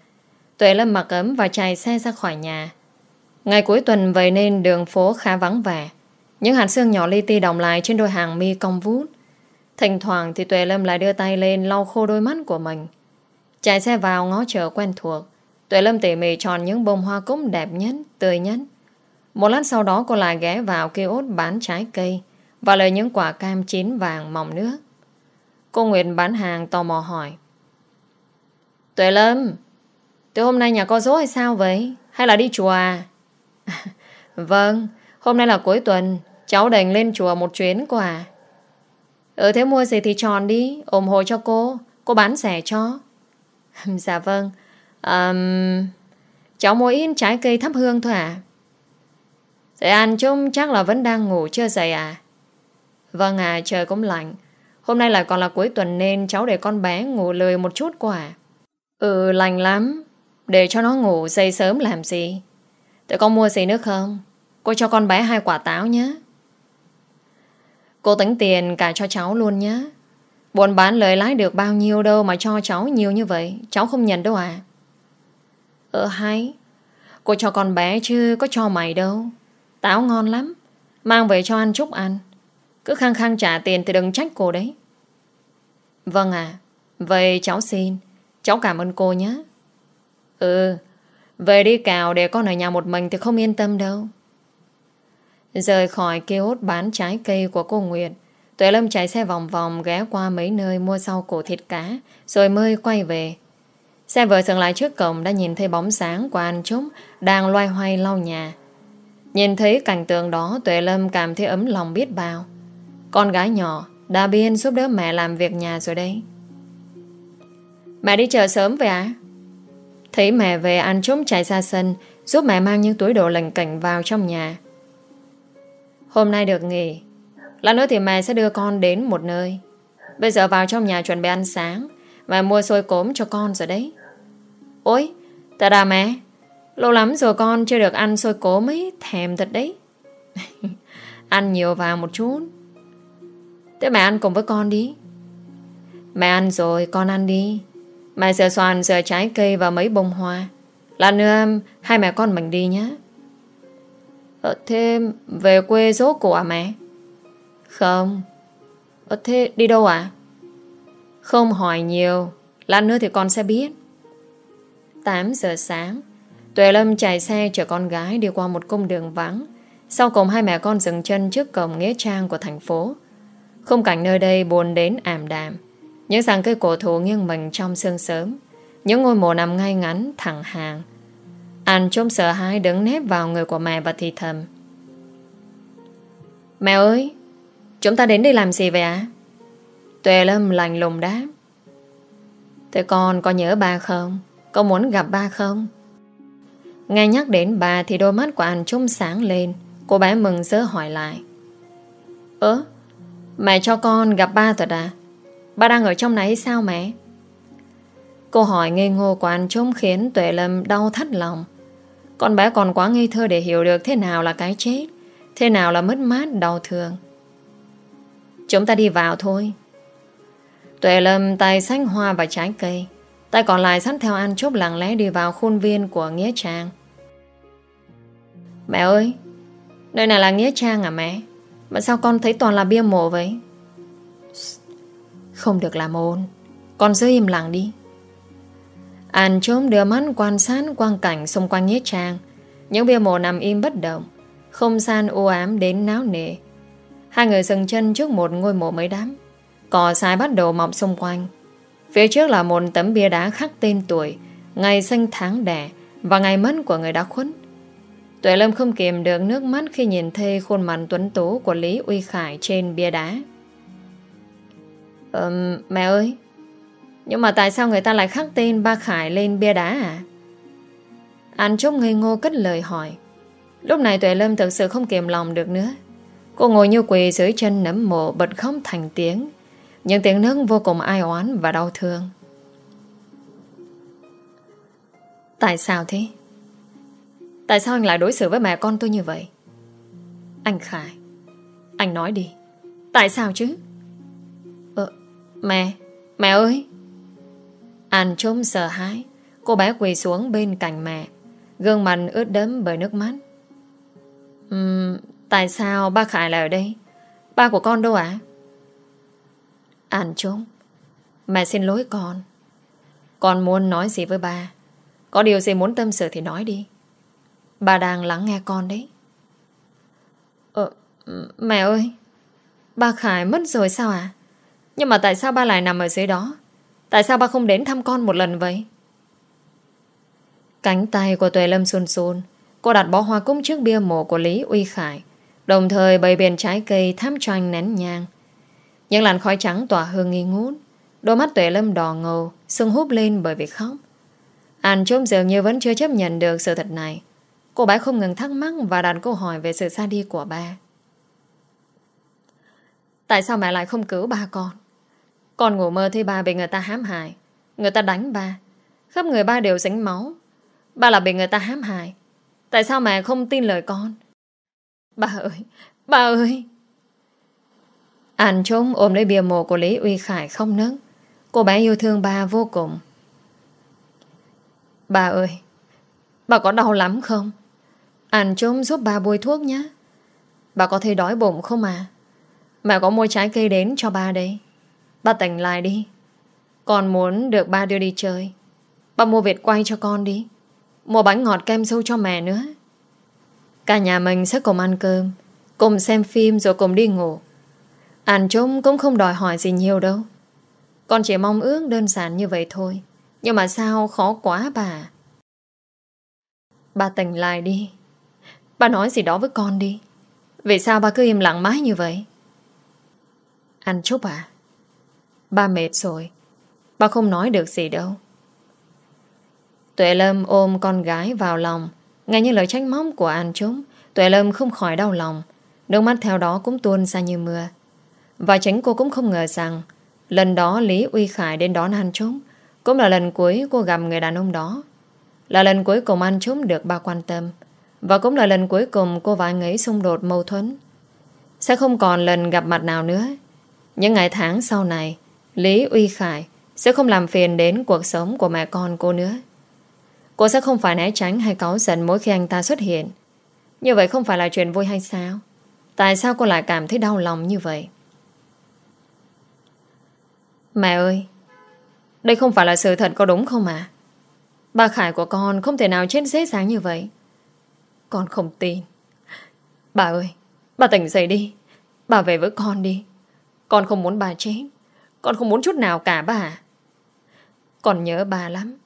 A: Tuệ Lâm mặc ấm và chạy xe ra khỏi nhà Ngày cuối tuần vậy nên đường phố khá vắng vẻ Những hạt sương nhỏ li ti đồng lại trên đôi hàng mi cong vút Thỉnh thoảng thì Tuệ Lâm lại đưa tay lên lau khô đôi mắt của mình Chạy xe vào ngó chợ quen thuộc Tuệ Lâm tỉ mỉ chọn những bông hoa cúc đẹp nhất, tươi nhất. Một lát sau đó cô lại ghé vào kiosk bán trái cây và lấy những quả cam chín vàng mỏng nước. Cô Nguyệt bán hàng tò mò hỏi. Tuệ Lâm, từ hôm nay nhà có dỗ hay sao vậy? Hay là đi chùa à? vâng, hôm nay là cuối tuần, cháu đành lên chùa một chuyến quả. Ừ thế mua gì thì tròn đi, ủng hộ cho cô, cô bán rẻ cho. dạ vâng, Um, cháu mua ít trái cây thắp hương thôi à? Thế dạ, anh chung chắc là vẫn đang ngủ chưa dậy à? Vâng à, trời cũng lạnh. Hôm nay lại còn là cuối tuần nên cháu để con bé ngủ lười một chút quả? Ừ, lành lắm. Để cho nó ngủ dậy sớm làm gì? Tụi con mua gì nữa không? Cô cho con bé hai quả táo nhé. Cô tính tiền cả cho cháu luôn nhé. Buồn bán lời lái được bao nhiêu đâu mà cho cháu nhiều như vậy. Cháu không nhận đâu à? Ờ hay Cô cho con bé chứ có cho mày đâu Táo ngon lắm Mang về cho anh Trúc ăn Cứ khăng khăng trả tiền thì đừng trách cô đấy Vâng à Vậy cháu xin Cháu cảm ơn cô nhé Ừ Về đi cào để con ở nhà một mình Thì không yên tâm đâu Rời khỏi kiosk bán trái cây của cô Nguyệt, Tuệ Lâm chạy xe vòng vòng ghé qua mấy nơi mua rau củ thịt cá, Rồi mới quay về Xe vừa dừng lại trước cổng đã nhìn thấy bóng sáng của anh Trúc đang loay hoay lau nhà. Nhìn thấy cảnh tượng đó, Tuệ Lâm cảm thấy ấm lòng biết bao. Con gái nhỏ, đã biên giúp đỡ mẹ làm việc nhà rồi đây. Mẹ đi chợ sớm về à? Thấy mẹ về anh Trúc chạy ra sân, giúp mẹ mang những túi đồ lành cảnh vào trong nhà. Hôm nay được nghỉ. Lát nữa thì mẹ sẽ đưa con đến một nơi. Bây giờ vào trong nhà chuẩn bị ăn sáng và mua xôi cốm cho con rồi đấy Ôi tạ đà mẹ Lâu lắm rồi con chưa được ăn xôi cốm ấy, Thèm thật đấy Ăn nhiều vào một chút Thế mẹ ăn cùng với con đi Mẹ ăn rồi, con ăn đi Mẹ sửa xoàn sửa trái cây và mấy bông hoa. Lát nữa um, Hai mẹ con mình đi nhé. Ờ thế Về quê dỗ của à mẹ? Không. Ờ thế đi đâu à? Không hỏi nhiều. Lát nữa thì con sẽ biết. 8 giờ sáng, Tuệ Lâm chạy xe chở con gái đi qua một cung đường vắng. Sau cùng hai mẹ con dừng chân trước cổng nghĩa trang của thành phố. Khung cảnh nơi đây buồn đến ảm đạm. Những dàn cây cổ thụ nghiêng mình trong sương sớm. Những ngôi mộ nằm ngay ngắn, thẳng hàng. Anh trông sợ hãi đứng nép vào người của mẹ và thì thầm. Mẹ ơi, Chúng ta đến đây làm gì vậy ạ? Tuệ Lâm lành lùng đáp. Thế con có nhớ ba không? Có muốn gặp ba không? Nghe nhắc đến bà Thì đôi mắt của anh trông sáng lên. Cô bé mừng rỡ hỏi lại. Ơ, Mẹ cho con gặp ba thật à? Ba đang ở trong này sao mẹ? Câu hỏi ngây ngô của anh trông khiến Tuệ Lâm đau thắt lòng. Con bé còn quá ngây thơ để hiểu được Thế nào là cái chết, Thế nào là mất mát, đau thương. Chúng ta đi vào thôi. Tuệ Lâm tay xanh hoa và trái cây, Tay còn lại sẵn theo anh chốt lặng lẽ đi vào khuôn viên của Nghĩa Trang. Mẹ ơi, Nơi này là Nghĩa Trang à mẹ? Mà sao con thấy toàn là bia mộ vậy? Không được làm ồn. Con giữ im lặng đi. An trốn đưa mắt quan sát quang cảnh xung quanh Nghĩa Trang. Những bia mộ nằm im bất động. Không gian u ám đến náo nề. Hai người dừng chân trước một ngôi mộ mới đám Cỏ xài bắt đầu mọc xung quanh. Phía trước là một tấm bia đá khắc tên tuổi, Ngày sinh tháng đẻ Và ngày mất của người đã khuất. Tuệ Lâm không kiềm được nước mắt Khi nhìn thấy khuôn mặt tuấn tú Của Lý Uy Khải trên bia đá um, Mẹ ơi. Nhưng mà tại sao người ta lại khắc tên Ba Khải lên bia đá à? Anh Trúc ngây ngô cất lời hỏi. Lúc này Tuệ Lâm thực sự không kiềm lòng được nữa. Cô ngồi như quỳ dưới chân nấm mộ Bật khóc thành tiếng. Những tiếng nước vô cùng ai oán và đau thương. Tại sao thế? Tại sao anh lại đối xử với mẹ con tôi như vậy? Anh Khải Anh nói đi. Tại sao chứ? Mẹ Mẹ ơi. Anh trông sợ hãi. Cô bé quỳ xuống bên cạnh mẹ. Gương mặt ướt đẫm bởi nước mắt. Uhm, Tại sao ba Khải lại ở đây? Ba của con đâu ạ? À? An trông. Mẹ xin lỗi con. Con muốn nói gì với ba? Có điều gì muốn tâm sự thì nói đi. Bà đang lắng nghe con đấy. Ờ Mẹ ơi. Ba Khải mất rồi sao à nhưng mà tại sao ba lại nằm ở dưới đó? Tại sao ba không đến thăm con một lần vậy? Cánh tay của Tuệ Lâm xôn xôn, Cô đặt bó hoa cúng trước bia mộ của Lý Uy Khải Đồng thời bày biển trái cây thám cho anh nén nhang. Những làn khói trắng tỏa hương nghi ngút. Đôi mắt tuệ lâm đỏ ngầu Sưng húp lên bởi vì khóc. Anh trông dường như vẫn chưa chấp nhận được sự thật này. Cô bé không ngừng thắc mắc Và đặt câu hỏi về sự xa đi của ba. Tại sao mẹ lại không cứu ba con? Con ngủ mơ thấy ba bị người ta hãm hại. Người ta đánh ba. Khắp người ba đều dính máu. Ba là bị người ta hãm hại. Tại sao mẹ không tin lời con? Ba ơi Ba ơi. Anh trốn ôm lấy bìa mộ của Lý Uy Khải không nớt. Cô bé yêu thương ba vô cùng. Bà ơi Bà có đau lắm không? Anh trốn giúp bà bôi thuốc nhé. Bà có thấy đói bụng không à Mẹ có mua trái cây đến cho ba đây. Bà tỉnh lại đi. Con muốn được ba đưa đi chơi. Bà mua Việt quay cho con đi. Mua bánh ngọt kem sâu cho mẹ nữa. Cả nhà mình sẽ cùng ăn cơm, Cùng xem phim rồi cùng đi ngủ. Anh Trung cũng không đòi hỏi gì nhiều đâu. Con chỉ mong ước đơn giản như vậy thôi. Nhưng mà sao khó quá bà? Bà tỉnh lại đi. Bà nói gì đó với con đi. Vì sao bà cứ im lặng mãi như vậy? Anh chúc à? Ba mệt rồi. Ba không nói được gì đâu. Tuệ Lâm ôm con gái vào lòng. Nghe như lời trách móc của anh Trúc, Tuệ Lâm không khỏi đau lòng. Nước mắt theo đó cũng tuôn ra như mưa. Và chính cô cũng không ngờ rằng, Lần đó Lý Uy Khải đến đón anh Trúc Cũng là lần cuối cô gặp người đàn ông đó. Là lần cuối cùng anh Trúc được ba quan tâm Và cũng là lần cuối cùng cô và anh ấy xung đột mâu thuẫn. Sẽ không còn lần gặp mặt nào nữa. Những ngày tháng sau này Lý Uy Khải, Sẽ không làm phiền đến cuộc sống của mẹ con cô nữa. Cô sẽ không phải né tránh hay cáu giận mỗi khi anh ta xuất hiện. Như vậy không phải là chuyện vui hay sao? Tại sao cô lại cảm thấy đau lòng như vậy? Mẹ ơi, Đây không phải là sự thật có đúng không à Bà Khải của con không thể nào chết dễ dàng như vậy. Con không tin. Bà ơi, Bà tỉnh dậy đi. Bà về với con đi. Con không muốn bà chết. Con không muốn chút nào cả bà Con nhớ bà lắm.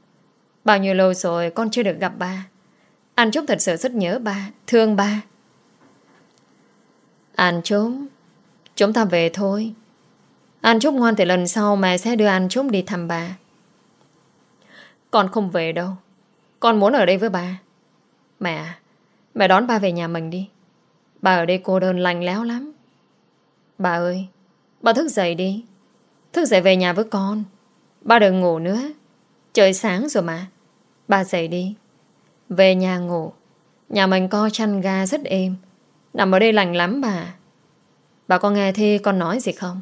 A: Bao nhiêu lâu rồi con chưa được gặp bà Anh Trúc thật sự rất nhớ bà Thương bà An Trúc Chúng ta về thôi. An Trúc ngoan thì lần sau mẹ sẽ đưa An Trúc đi thăm bà Con không về đâu. Con muốn ở đây với bà Mẹ Mẹ đón ba về nhà mình đi. Bà ở đây cô đơn lành léo lắm. Bà ơi Bà thức dậy đi. Thức dậy về nhà với con. Ba đừng ngủ nữa. Trời sáng rồi mà. Ba dậy đi. Về nhà ngủ. Nhà mình có chăn ga rất êm. Nằm ở đây lành lắm bà. Bà có nghe thi con nói gì không?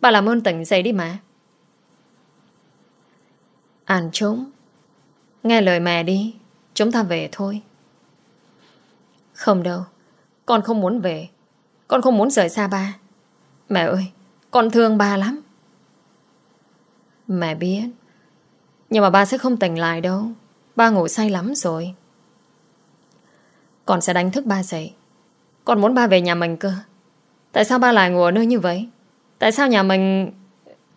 A: Bà làm ơn tỉnh dậy đi mà. An chúng Nghe lời mẹ đi. Chúng ta về thôi. Không đâu. Con không muốn về. Con không muốn rời xa ba. Mẹ ơi, Con thương ba lắm. Mẹ biết. Nhưng mà ba sẽ không tỉnh lại đâu. Ba ngủ say lắm rồi. Con sẽ đánh thức ba dậy. Con muốn ba về nhà mình cơ. Tại sao ba lại ngủ ở nơi như vậy? Tại sao nhà mình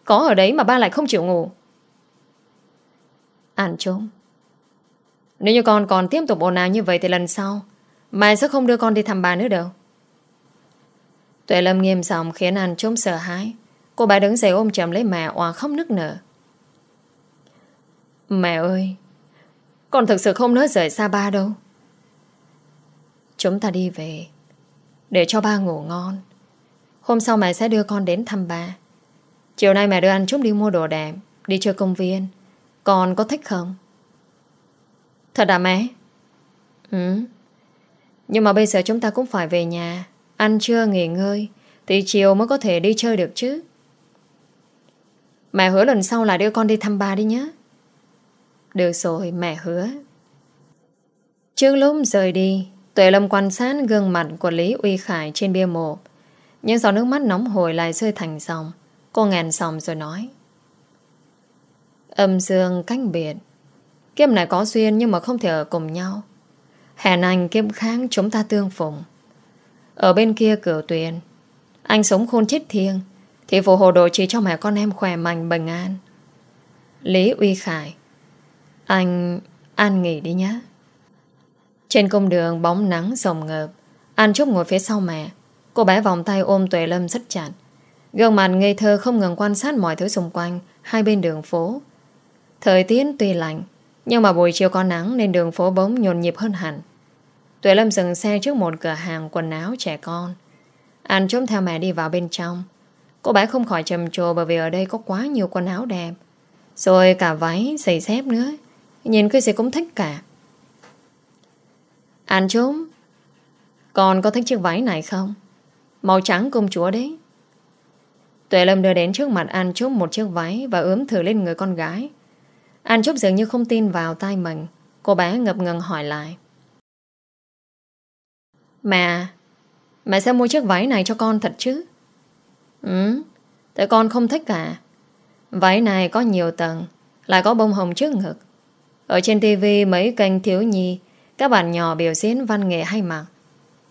A: Có ở đấy mà ba lại không chịu ngủ? Ản trốn Nếu như con còn tiếp tục ồn ào như vậy Thì lần sau Mai sẽ không đưa con đi thăm bà nữa đâu. Tuệ Lâm nghiêm giọng khiến An trốn sợ hãi. Cô bà đứng dậy ôm chầm lấy mẹ Hòa khóc nức nở. Mẹ ơi, Con thực sự không nỡ rời xa ba đâu. Chúng ta đi về, Để cho ba ngủ ngon. Hôm sau mẹ sẽ đưa con đến thăm ba. Chiều nay mẹ đưa anh chúng đi mua đồ đẹp, Đi chơi công viên. Con có thích không? Thật à mẹ? Ừ. Nhưng mà bây giờ chúng ta cũng phải về nhà. Ăn trưa, nghỉ ngơi, Thì chiều mới có thể đi chơi được chứ. Mẹ hứa lần sau là đưa con đi thăm ba đi nhé. Được rồi, mẹ hứa. Trước lúc rời đi, Tuệ Lâm quan sát gương mặt của Lý Uy Khải trên bia mộ. Những giọt nước mắt nóng hồi lại rơi thành dòng. Cô ngàn dòng rồi nói. Âm dương cách biệt. Kiếp này có duyên nhưng mà không thể ở cùng nhau. Hẹn anh kiếp kháng chúng ta tương phùng. Ở bên kia cửa tuyền Anh sống khôn chết thiêng. Thì phụ hộ độ chỉ cho mẹ con em khỏe mạnh, bình an. Lý Uy Khải. Anh, an nghỉ đi nhé. Trên công đường bóng nắng rồng ngợp. An Trúc ngồi phía sau mẹ. Cô bé vòng tay ôm Tuệ Lâm rất chặt. Gương mặt ngây thơ không ngừng quan sát mọi thứ xung quanh, Hai bên đường phố. Thời tiết tuy lạnh, Nhưng mà buổi chiều có nắng Nên đường phố bóng nhộn nhịp hơn hẳn. Tuệ Lâm dừng xe trước một cửa hàng quần áo trẻ con. An trốn theo mẹ đi vào bên trong. Cô bé không khỏi trầm trồ Bởi vì ở đây có quá nhiều quần áo đẹp. Rồi cả váy, giày dép nữa. Nhìn cái gì cũng thích cả. Anh trốn Con có thích chiếc váy này không? Màu trắng công chúa đấy. Tuệ Lâm đưa đến trước mặt An Trúc một chiếc váy Và ướm thử lên người con gái. An Trúc dường như không tin vào tai mình. Cô bé ngập ngừng hỏi lại. Mẹ Mẹ sẽ mua chiếc váy này cho con thật chứ? Ừ Tại con không thích cả Váy này có nhiều tầng Lại có bông hồng trước ngực. Ở trên tivi mấy kênh thiếu nhi Các bạn nhỏ biểu diễn văn nghệ hay mặc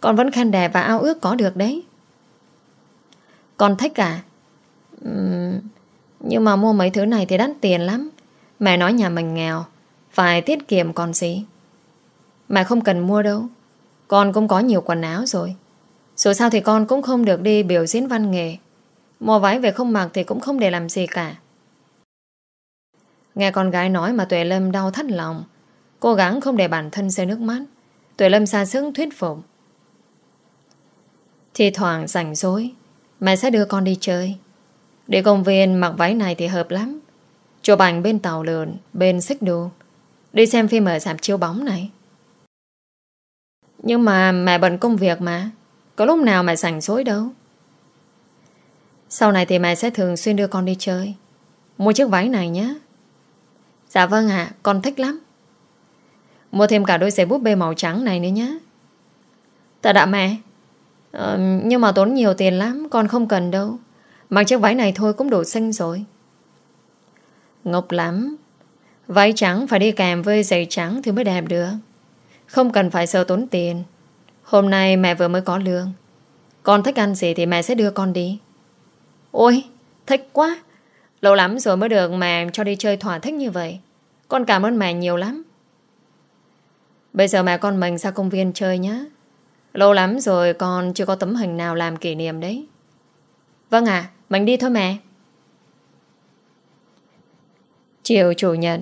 A: Con vẫn khen đẹp và ao ước có được đấy. Con thích à uhm, Nhưng mà mua mấy thứ này thì đắt tiền lắm. Mẹ nói nhà mình nghèo Phải tiết kiệm còn gì. Mẹ không cần mua đâu. Con cũng có nhiều quần áo rồi. Dù sao thì con cũng không được đi biểu diễn văn nghệ. Mua váy về không mặc Thì cũng không để làm gì cả. Nghe con gái nói mà Tuệ Lâm đau thắt lòng. Cố gắng không để bản thân rơi nước mắt. Tuệ Lâm xa xứng thuyết phục. Thì thoảng rảnh rối Mẹ sẽ đưa con đi chơi. Đi công viên mặc váy này thì hợp lắm. Chụp ảnh bên tàu lượn, Bên xích đu Đi xem phim ở sạp chiếu bóng này. Nhưng mà mẹ bận công việc mà. Có lúc nào mẹ rảnh rỗi đâu. Sau này thì mẹ sẽ thường xuyên đưa con đi chơi. Mua chiếc váy này nhé. Dạ vâng ạ Con thích lắm. Mua thêm cả đôi giày búp bê màu trắng này nữa nhé. Dạ Thật ạ mẹ. Ờ, nhưng mà tốn nhiều tiền lắm Con không cần đâu. Mặc chiếc váy này thôi cũng đủ xinh rồi. Ngốc lắm. Váy trắng phải đi kèm với giày trắng Thì mới đẹp được. Không cần phải sợ tốn tiền. Hôm nay mẹ vừa mới có lương. Con thích ăn gì thì mẹ sẽ đưa con đi. Ôi thích quá Lâu lắm rồi mới được mẹ cho đi chơi thỏa thích như vậy Con cảm ơn mẹ nhiều lắm Bây giờ mẹ con mình ra công viên chơi nhé Lâu lắm rồi con chưa có tấm hình nào làm kỷ niệm đấy. Vâng ạ, mình đi thôi mẹ. Chiều chủ nhật,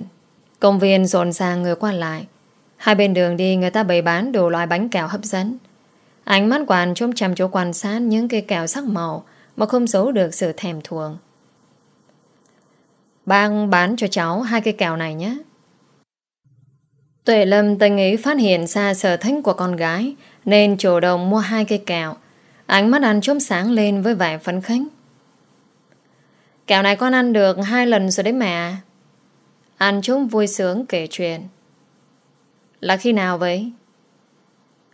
A: công viên rộn ràng người qua lại. Hai bên đường đi người ta bày bán đủ loại bánh kẹo hấp dẫn. Ánh mắt quản trông chăm chỗ quan sát những cây kẹo sắc màu mà không giấu được sự thèm thuồng. Bang bán cho cháu hai cây kẹo này nhé. Tuệ Lâm tình ý phát hiện ra sở thích của con gái, nên chủ động mua hai cây kẹo. Ánh mắt anh chốm sáng lên với vẻ phấn khích. Kẹo này con ăn được hai lần rồi đấy mẹ. Anh chúng vui sướng kể chuyện. Là khi nào vậy?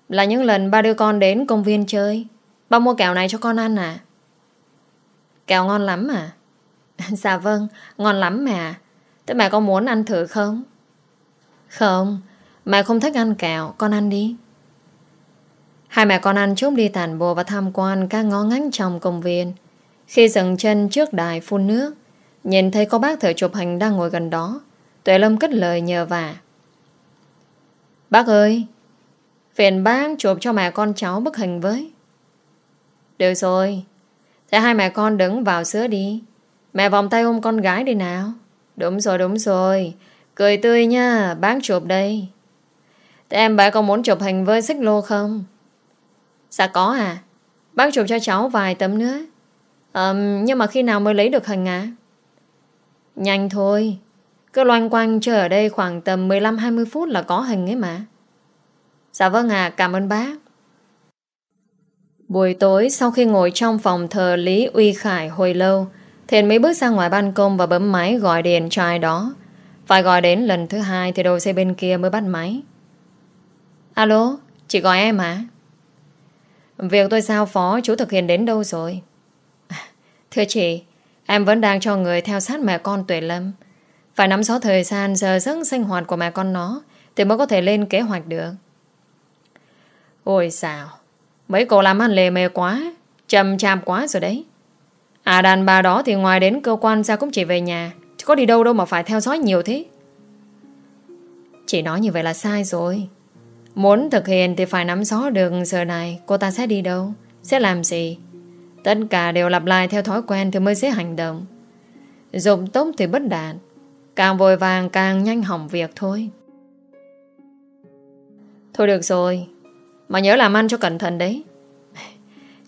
A: Là những lần ba đưa con đến công viên chơi. Ba mua kẹo này cho con ăn à? Kẹo ngon lắm à? dạ vâng, ngon lắm mà. Thế mẹ có muốn ăn thử không? Không, mẹ không thích ăn kẹo, con ăn đi. Hai mẹ con ăn chốt đi tàn bộ và tham quan các ngõ ngách trong công viên. Khi dừng chân trước đài phun nước, nhìn thấy có bác thợ chụp hình đang ngồi gần đó. Tuệ Lâm cất lời nhờ vả. Bác ơi, phiền bác chụp cho mẹ con cháu bức hình với. Được rồi, thế hai mẹ con đứng vào sữa đi. Mẹ vòng tay ôm con gái đi nào. Đúng rồi, đúng rồi. Cười tươi nha, bác chụp đây. Thế em bé có muốn chụp hình với xích lô không? Dạ có à. Bác chụp cho cháu vài tấm nữa. Um, nhưng mà khi nào mới lấy được hình à? Nhanh thôi. Cứ loanh quanh chờ ở đây khoảng tầm 15-20 phút là có hình ấy mà. Dạ vâng à, cảm ơn bác. Buổi tối sau khi ngồi trong phòng thờ Lý Uy Khải hồi lâu, Thiện mới bước ra ngoài ban công và bấm máy gọi điện cho ai đó. Phải gọi đến lần thứ hai thì đầu xe bên kia mới bắt máy. Alo, chị gọi em à? Việc tôi giao phó chú thực hiện đến đâu rồi? Thưa chị, em vẫn đang cho người theo sát mẹ con Tuệ Lâm. Phải nắm rõ thời gian giờ giấc sinh hoạt của mẹ con nó thì mới có thể lên kế hoạch được. Ôi sao, mấy cô làm ăn lề mề quá, Chầm chạp quá rồi đấy. À đàn bà đó thì ngoài đến cơ quan ra cũng chỉ về nhà, chứ có đi đâu đâu mà phải theo dõi nhiều thế. Chị nói như vậy là sai rồi. Muốn thực hiện thì phải nắm rõ được giờ này cô ta sẽ đi đâu, sẽ làm gì. Tất cả đều lặp lại theo thói quen thì mới sẽ hành động. Dụng tốt thì bất đạt. Càng vội vàng càng nhanh hỏng việc thôi. Thôi được rồi. Mà nhớ làm ăn cho cẩn thận đấy.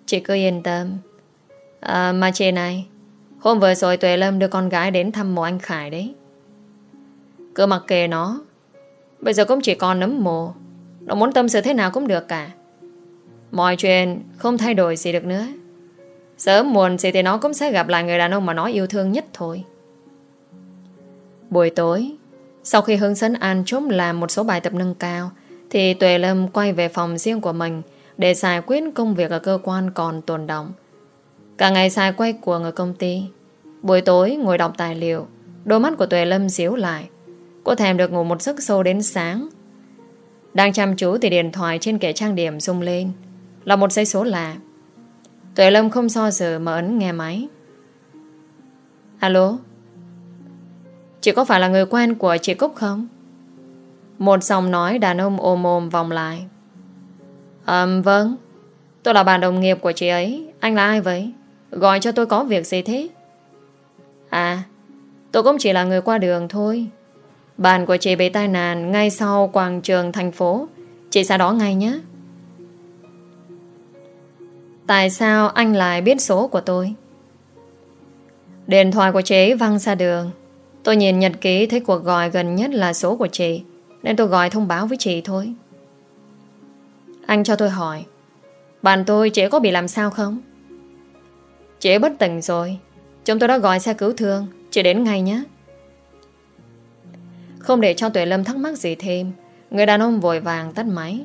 A: Chị cứ yên tâm. À, mà chị này, hôm vừa rồi Tuệ Lâm đưa con gái đến thăm mộ anh Khải đấy. Cứ mặc kệ nó. Bây giờ cũng chỉ còn nấm mồ. Nó muốn tâm sự thế nào cũng được cả Mọi chuyện không thay đổi gì được nữa Sớm muộn gì thì nó cũng sẽ gặp lại người đàn ông mà nó yêu thương nhất thôi Buổi tối Sau khi hướng dẫn An chốt làm một số bài tập nâng cao thì Tuệ Lâm quay về phòng riêng của mình Để giải quyết công việc ở cơ quan còn tồn động Cả ngày xài quay cuồng ở công ty. Buổi tối ngồi đọc tài liệu, Đôi mắt của Tuệ Lâm díu lại. Cô thèm được ngủ một giấc sâu đến sáng. Đang chăm chú thì điện thoại trên kệ trang điểm rung lên. Là một dây số lạ. Tuệ Lâm không so dự mà ấn nghe máy. Alo? Chị có phải là người quen của chị Cúc không? Một giọng nói đàn ông ôm ôm vòng lại um, Vâng Tôi là bạn đồng nghiệp của chị ấy Anh là ai vậy? Gọi cho tôi có việc gì thế? À Tôi cũng chỉ là người qua đường thôi bạn của chị bị tai nạn ngay sau quảng trường thành phố. Chị ra đó ngay nhé. Tại sao anh lại biết số của tôi? Điện thoại của chị văng ra đường. Tôi nhìn nhật ký thấy cuộc gọi gần nhất là số của chị. Nên tôi gọi thông báo với chị thôi. Anh cho tôi hỏi. Bạn tôi trễ có bị làm sao không? Trễ bất tỉnh rồi. Chúng tôi đã gọi xe cứu thương. Chị đến ngay nhé. Không để cho Tuệ Lâm thắc mắc gì thêm, Người đàn ông vội vàng tắt máy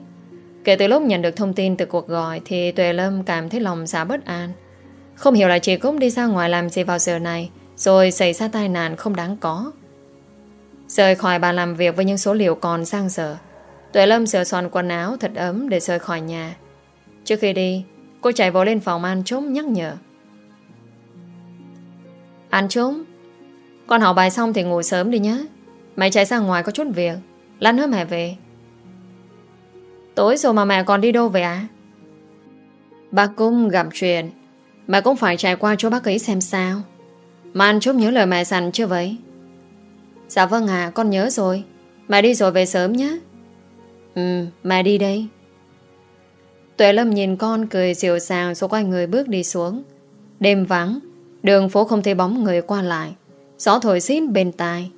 A: Kể từ lúc nhận được thông tin từ cuộc gọi Thì Tuệ Lâm cảm thấy lòng giả bất an Không hiểu là chị Cúc đi ra ngoài làm gì vào giờ này, Rồi xảy ra tai nạn không đáng có Rời khỏi bàn làm việc với những số liệu còn sang giờ Tuệ Lâm sửa soạn quần áo thật ấm để rời khỏi nhà. Trước khi đi, Cô chạy vào lên phòng An Trống nhắc nhở. An Trống Con học bài xong thì ngủ sớm đi nhé. Mày chạy ra ngoài có chút việc. Lát nữa mẹ về. Tối rồi mà mẹ còn đi đâu về à Bác cũng gặp chuyện. Mẹ cũng phải chạy qua chỗ bác ấy xem sao. Mà anh chúc nhớ lời mẹ dặn chưa vậy? Dạ vâng ạ, Con nhớ rồi. Mẹ đi rồi về sớm nhé. Ừ mẹ đi đây. Tuệ Lâm nhìn con cười dịu dàng Rồi quay người bước đi xuống. Đêm vắng, Đường phố không thấy bóng người qua lại. Gió thổi xít bên tai.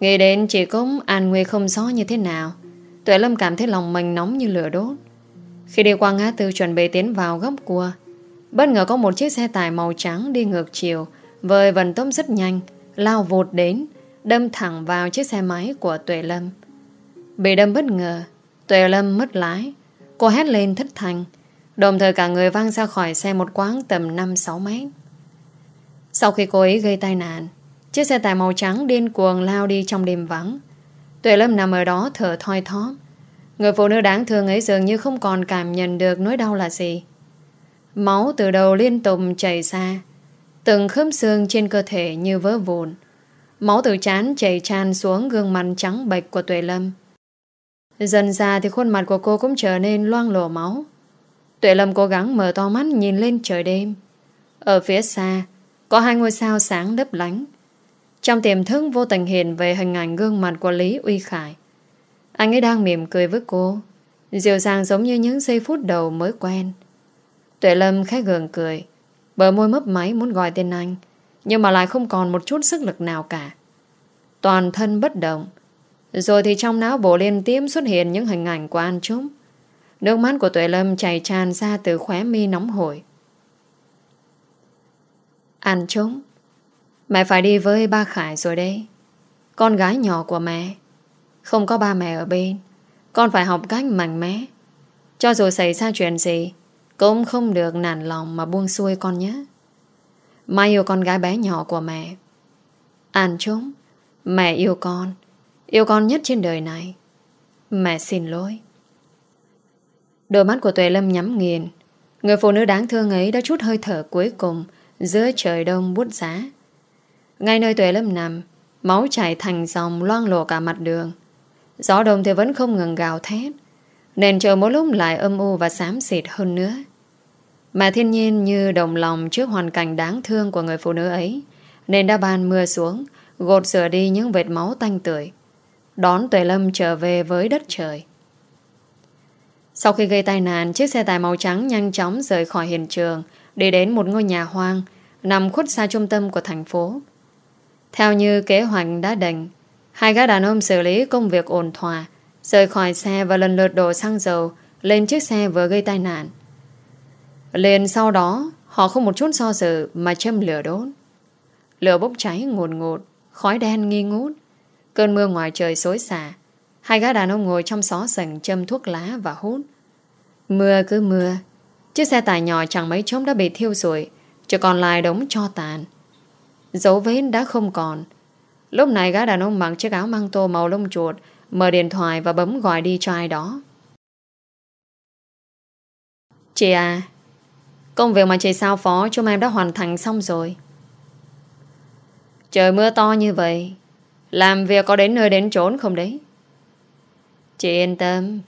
A: Nghĩ đến chỉ cũng an nguy không gió như thế nào, Tuệ Lâm cảm thấy lòng mình nóng như lửa đốt. Khi đi qua ngã tư chuẩn bị tiến vào góc cua, Bất ngờ có một chiếc xe tải màu trắng đi ngược chiều Với vận tốc rất nhanh, Lao vụt đến. Đâm thẳng vào chiếc xe máy của Tuệ Lâm. Bị đâm bất ngờ, Tuệ Lâm mất lái. Cô hét lên thất thành, Đồng thời cả người văng ra khỏi xe một quãng tầm 5-6 mét. Sau khi cô ấy gây tai nạn, Chiếc xe tải màu trắng điên cuồng lao đi trong đêm vắng. Tuệ Lâm nằm ở đó thở thoi thóp. Người phụ nữ đáng thương ấy dường như không còn cảm nhận được nỗi đau là gì. Máu từ đầu liên tục chảy ra, Từng khớp xương trên cơ thể như vỡ vụn. Máu từ chán chảy tràn xuống gương mặt trắng bệch của Tuệ Lâm. Dần ra thì khuôn mặt của cô cũng trở nên loang lổ máu. Tuệ Lâm cố gắng mở to mắt nhìn lên trời đêm. Ở phía xa, Có hai ngôi sao sáng lấp lánh. Trong tiềm thức vô tình hiện về hình ảnh gương mặt của Lý Uy Khải. Anh ấy đang mỉm cười với cô, Dịu dàng giống như những giây phút đầu mới quen. Tuệ Lâm khẽ gượng cười, Bờ môi mấp máy muốn gọi tên anh. Nhưng mà lại không còn một chút sức lực nào cả. Toàn thân bất động. Rồi thì trong não bộ liên tiếp xuất hiện những hình ảnh của An Trúc. Nước mắt của Tuệ Lâm chảy tràn ra từ khóe mi nóng hổi. An Trúc, Mẹ phải đi với ba Khải rồi đấy. Con gái nhỏ của mẹ. Không có ba mẹ ở bên. Con phải học cách mạnh mẽ. Cho dù xảy ra chuyện gì, Cũng không được nản lòng mà buông xuôi con nhé. Mai yêu con gái bé nhỏ của mẹ. An chúng Mẹ yêu con Yêu con nhất trên đời này. Mẹ xin lỗi. Đôi mắt của Tuệ Lâm nhắm nghiền. Người phụ nữ đáng thương ấy đã chút hơi thở cuối cùng Giữa trời đông bút giá. Ngay nơi Tuệ Lâm nằm, Máu chảy thành dòng loang lộ cả mặt đường. Gió đông thì vẫn không ngừng gào thét Nền trời mỗi lúc lại âm u và xám xịt hơn nữa. Mà thiên nhiên như đồng lòng trước hoàn cảnh đáng thương của người phụ nữ ấy Nên đã ban mưa xuống Gột rửa đi những vệt máu tanh tưởi Đón Tuệ Lâm trở về với đất trời sau khi gây tai nạn, chiếc xe tải màu trắng nhanh chóng rời khỏi hiện trường đi đến một ngôi nhà hoang nằm khuất xa trung tâm của thành phố. Theo như kế hoạch đã định, hai gã đàn ông xử lý công việc ổn thỏa, rời khỏi xe và lần lượt đổ xăng dầu lên chiếc xe vừa gây tai nạn. Liền sau đó, họ không một chút do dự mà châm lửa đốt. Lửa bốc cháy ngột ngột khói đen nghi ngút. Cơn mưa ngoài trời xối xả. Hai gã đàn ông ngồi trong xó sần châm thuốc lá và hút. Mưa cứ mưa. Chiếc xe tải nhỏ chẳng mấy chốc đã bị thiêu rụi, chỉ còn lại đống cho tàn. Dấu vết đã không còn. Lúc này gã đàn ông mặc chiếc áo măng tô màu lông chuột, mở điện thoại và bấm gọi đi cho ai đó. Chị à, công việc mà chị sao phó chúng em đã hoàn thành xong rồi. Trời mưa to như vậy, làm việc có đến nơi đến trốn không đấy? Chị yên tâm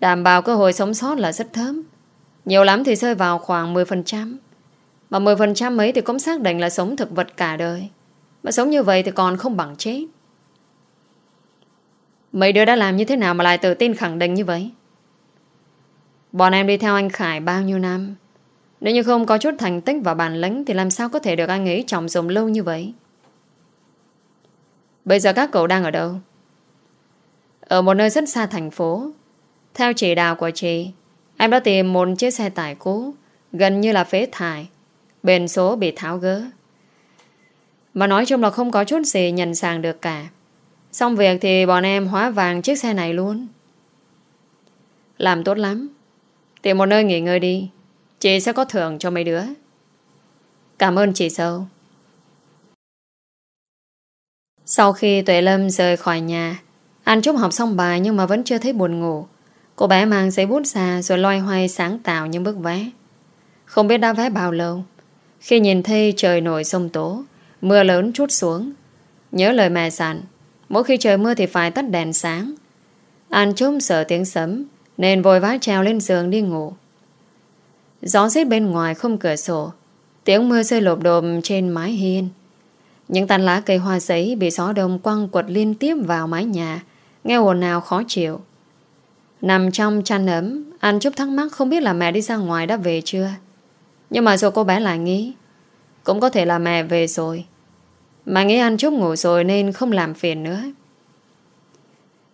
A: Đảm bảo cơ hội sống sót là rất thớm, Nhiều lắm thì rơi vào khoảng 10% Mà 10% mấy thì cũng xác định là sống thực vật cả đời Mà sống như vậy thì còn không bằng chết Mấy đứa đã làm như thế nào mà lại tự tin khẳng định như vậy? Bọn em đi theo anh Khải bao nhiêu năm nếu như không có chút thành tích và bản lĩnh Thì làm sao có thể được anh ấy trọng dụng lâu như vậy? Bây giờ các cậu đang ở đâu? Ở một nơi rất xa thành phố. Theo chỉ đạo của chị, Em đã tìm một chiếc xe tải cũ, Gần như là phế thải. Bền số bị tháo gỡ. Mà nói chung là không có chút gì nhận sàng được cả. Xong việc thì bọn em hóa vàng chiếc xe này luôn. Làm tốt lắm. Tìm một nơi nghỉ ngơi đi. Chị sẽ có thưởng cho mấy đứa Cảm ơn chị sâu Sau khi Tuệ Lâm rời khỏi nhà anh Trúc học xong bài nhưng mà vẫn chưa thấy buồn ngủ. Cô bé mang giấy bút ra rồi loay hoay sáng tạo những bức vẽ Không biết đã vẽ bao lâu. Khi nhìn thấy trời nổi sông tố, mưa lớn chút xuống. Nhớ lời mẹ dặn, mỗi khi trời mưa thì phải tắt đèn sáng. Anh Trúc sợ tiếng sấm, nên vội vã treo lên giường đi ngủ. Gió rít bên ngoài không cửa sổ. Tiếng mưa rơi lộp đồm trên mái hiên. Những tàn lá cây hoa giấy Bị gió đông quăng quật liên tiếp vào mái nhà, Nghe ồn nào khó chịu. Nằm trong chăn ấm Anh chút thắc mắc không biết là mẹ đi ra ngoài đã về chưa. Nhưng mà rồi cô bé lại nghĩ, Cũng có thể là mẹ về rồi. Mà nghĩ anh chút ngủ rồi Nên không làm phiền nữa.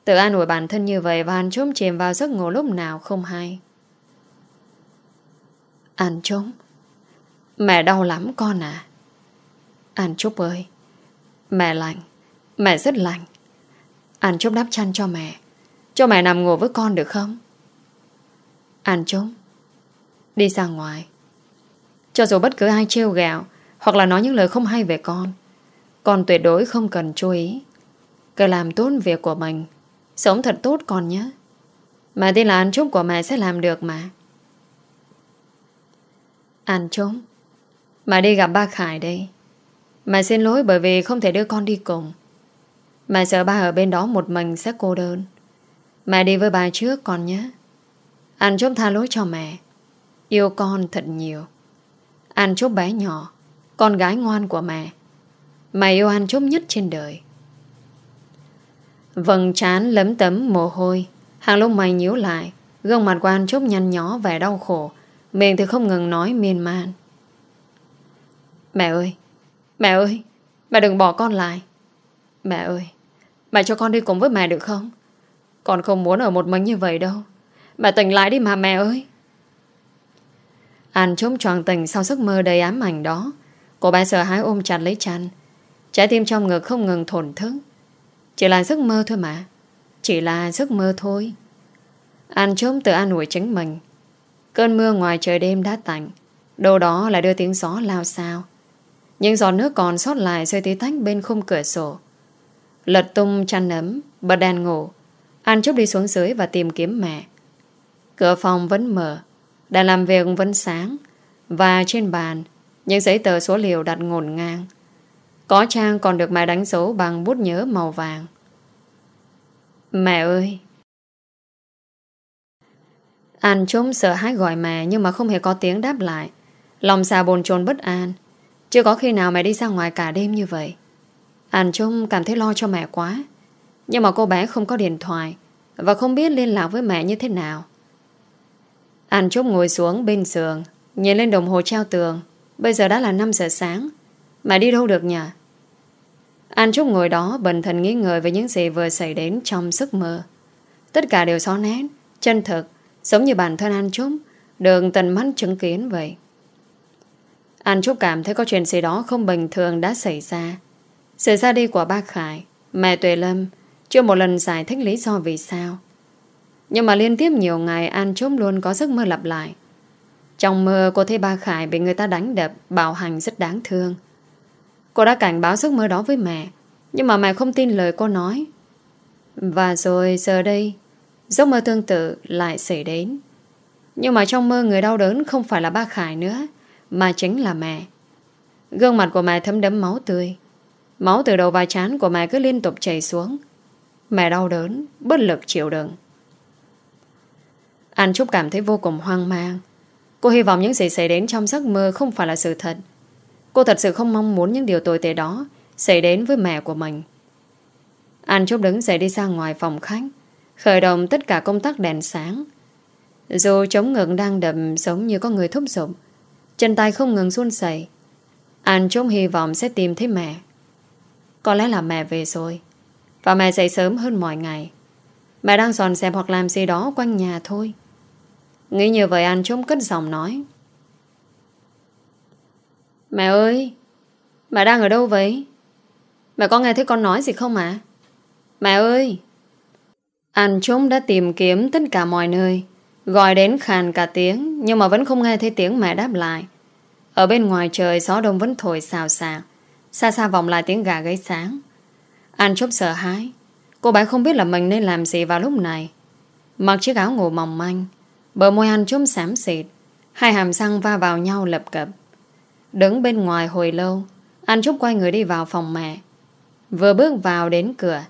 A: Tự an ủi bản thân như vậy Và anh chút chìm vào giấc ngủ lúc nào không hay. Anh Trúc Mẹ đau lắm con à. Anh Trúc ơi, Mẹ lạnh, Mẹ rất lạnh. Anh Trúc đắp chăn cho mẹ Cho mẹ nằm ngủ với con được không? Anh Trúc Đi ra ngoài. Cho dù bất cứ ai trêu gạo Hoặc là nói những lời không hay về con Con tuyệt đối không cần chú ý. Cứ làm tốt việc của mình, Sống thật tốt con nhé. Mà tin là anh Trúc của mẹ sẽ làm được mà. Anh Trúc Mà đi gặp ba Khải đây Mà xin lỗi bởi vì không thể đưa con đi cùng. Mà sợ ba ở bên đó một mình sẽ cô đơn. Mẹ đi với bà trước con nhé. Anh Trúc tha lỗi cho mẹ. Yêu con thật nhiều. Anh Trúc bé nhỏ, Con gái ngoan của mẹ. Mẹ yêu anh Trúc nhất trên đời. Vầng trán lấm tấm mồ hôi, Hàng lông mày nhíu lại, Gương mặt của anh Trúc nhăn nhó vẻ đau khổ Miệng thì không ngừng nói miên man. Mẹ ơi Mẹ ơi, Mẹ đừng bỏ con lại. Mẹ ơi, Mẹ cho con đi cùng với mẹ được không? Con không muốn ở một mình như vậy đâu. Mẹ tỉnh lại đi mà mẹ ơi. An trống tròn tỉnh sau giấc mơ đầy ám ảnh đó. Cô bé sợ hãi ôm chặt lấy chăn. Trái tim trong ngực không ngừng thổn thức. Chỉ là giấc mơ thôi mà. Chỉ là giấc mơ thôi. An trống tự an ủi chính mình. Cơn mưa ngoài trời đêm đã tạnh Đâu đó là đưa tiếng gió lao sao những giọt nước còn sót lại rơi tí tách bên khung cửa sổ. Lật tung chăn nấm, bật đèn ngủ. An chúc đi xuống dưới và tìm kiếm mẹ. Cửa phòng vẫn mở, Đàn làm việc vẫn sáng. Và trên bàn, những giấy tờ số liệu đặt ngổn ngang. Có trang còn được mẹ đánh dấu bằng bút nhớ màu vàng. Mẹ ơi! An trông sợ hãi gọi mẹ nhưng mà không hề có tiếng đáp lại. Lòng xà bồn chồn bất an. Chưa có khi nào mẹ đi ra ngoài cả đêm như vậy. An trông cảm thấy lo cho mẹ quá. Nhưng mà cô bé không có điện thoại Và không biết liên lạc với mẹ như thế nào. An Trúc ngồi xuống bên giường, Nhìn lên đồng hồ treo tường. Bây giờ đã là 5 giờ sáng. Mẹ đi đâu được nhỉ? An Trúc ngồi đó bần thần nghĩ ngợi Về những gì vừa xảy đến trong giấc mơ. Tất cả đều xó nét Chân thực. Giống như bản thân an Trúc Được tận mắt chứng kiến vậy An Trúc cảm thấy có chuyện gì đó không bình thường đã xảy ra. Sự ra đi của ba Khải, mẹ Tuệ Lâm chưa một lần giải thích lý do vì sao. Nhưng mà liên tiếp nhiều ngày An Trúc luôn có giấc mơ lặp lại. Trong mơ cô thấy ba Khải bị người ta đánh đập, bạo hành rất đáng thương. Cô đã cảnh báo giấc mơ đó với mẹ, nhưng mà mẹ không tin lời cô nói. Và rồi giờ đây, giấc mơ tương tự lại xảy đến. Nhưng mà trong mơ người đau đớn không phải là ba Khải nữa, mà chính là mẹ. Gương mặt của mẹ thấm đấm máu tươi. Máu từ đầu vai chán của mẹ cứ liên tục chảy xuống. Mẹ đau đớn, bất lực chịu đựng. Anh Trúc cảm thấy vô cùng hoang mang. Cô hy vọng những gì xảy đến trong giấc mơ không phải là sự thật. Cô thật sự không mong muốn những điều tồi tệ đó xảy đến với mẹ của mình. Anh Trúc đứng dậy đi ra ngoài phòng khách, khởi động tất cả công tắc đèn sáng. Dù chống ngực đang đậm giống như có người thúc giục, Chân tay không ngừng run sẩy Anh trông hy vọng sẽ tìm thấy mẹ. Có lẽ là mẹ về rồi Và mẹ dậy sớm hơn mọi ngày. Mẹ đang dọn dẹp hoặc làm gì đó quanh nhà thôi. Nghĩ như vậy anh trông cất giọng nói. Mẹ ơi Mẹ đang ở đâu vậy? Mẹ có nghe thấy con nói gì không ạ? Mẹ ơi! Anh chúng đã tìm kiếm tất cả mọi nơi, Gọi đến khàn cả tiếng, Nhưng mà vẫn không nghe thấy tiếng mẹ đáp lại. Ở bên ngoài trời, gió đông vẫn thổi xào xạc, Xa xa vòng lại tiếng gà gáy sáng. Anh chốc sợ hãi, Cô bé không biết là mình nên làm gì vào lúc này. Mặc chiếc áo ngủ mỏng manh, Bờ môi anh chôm xám xịt, Hai hàm răng va vào nhau lập cập. Đứng bên ngoài hồi lâu, Anh Trúc quay người đi vào phòng mẹ, Vừa bước vào đến cửa.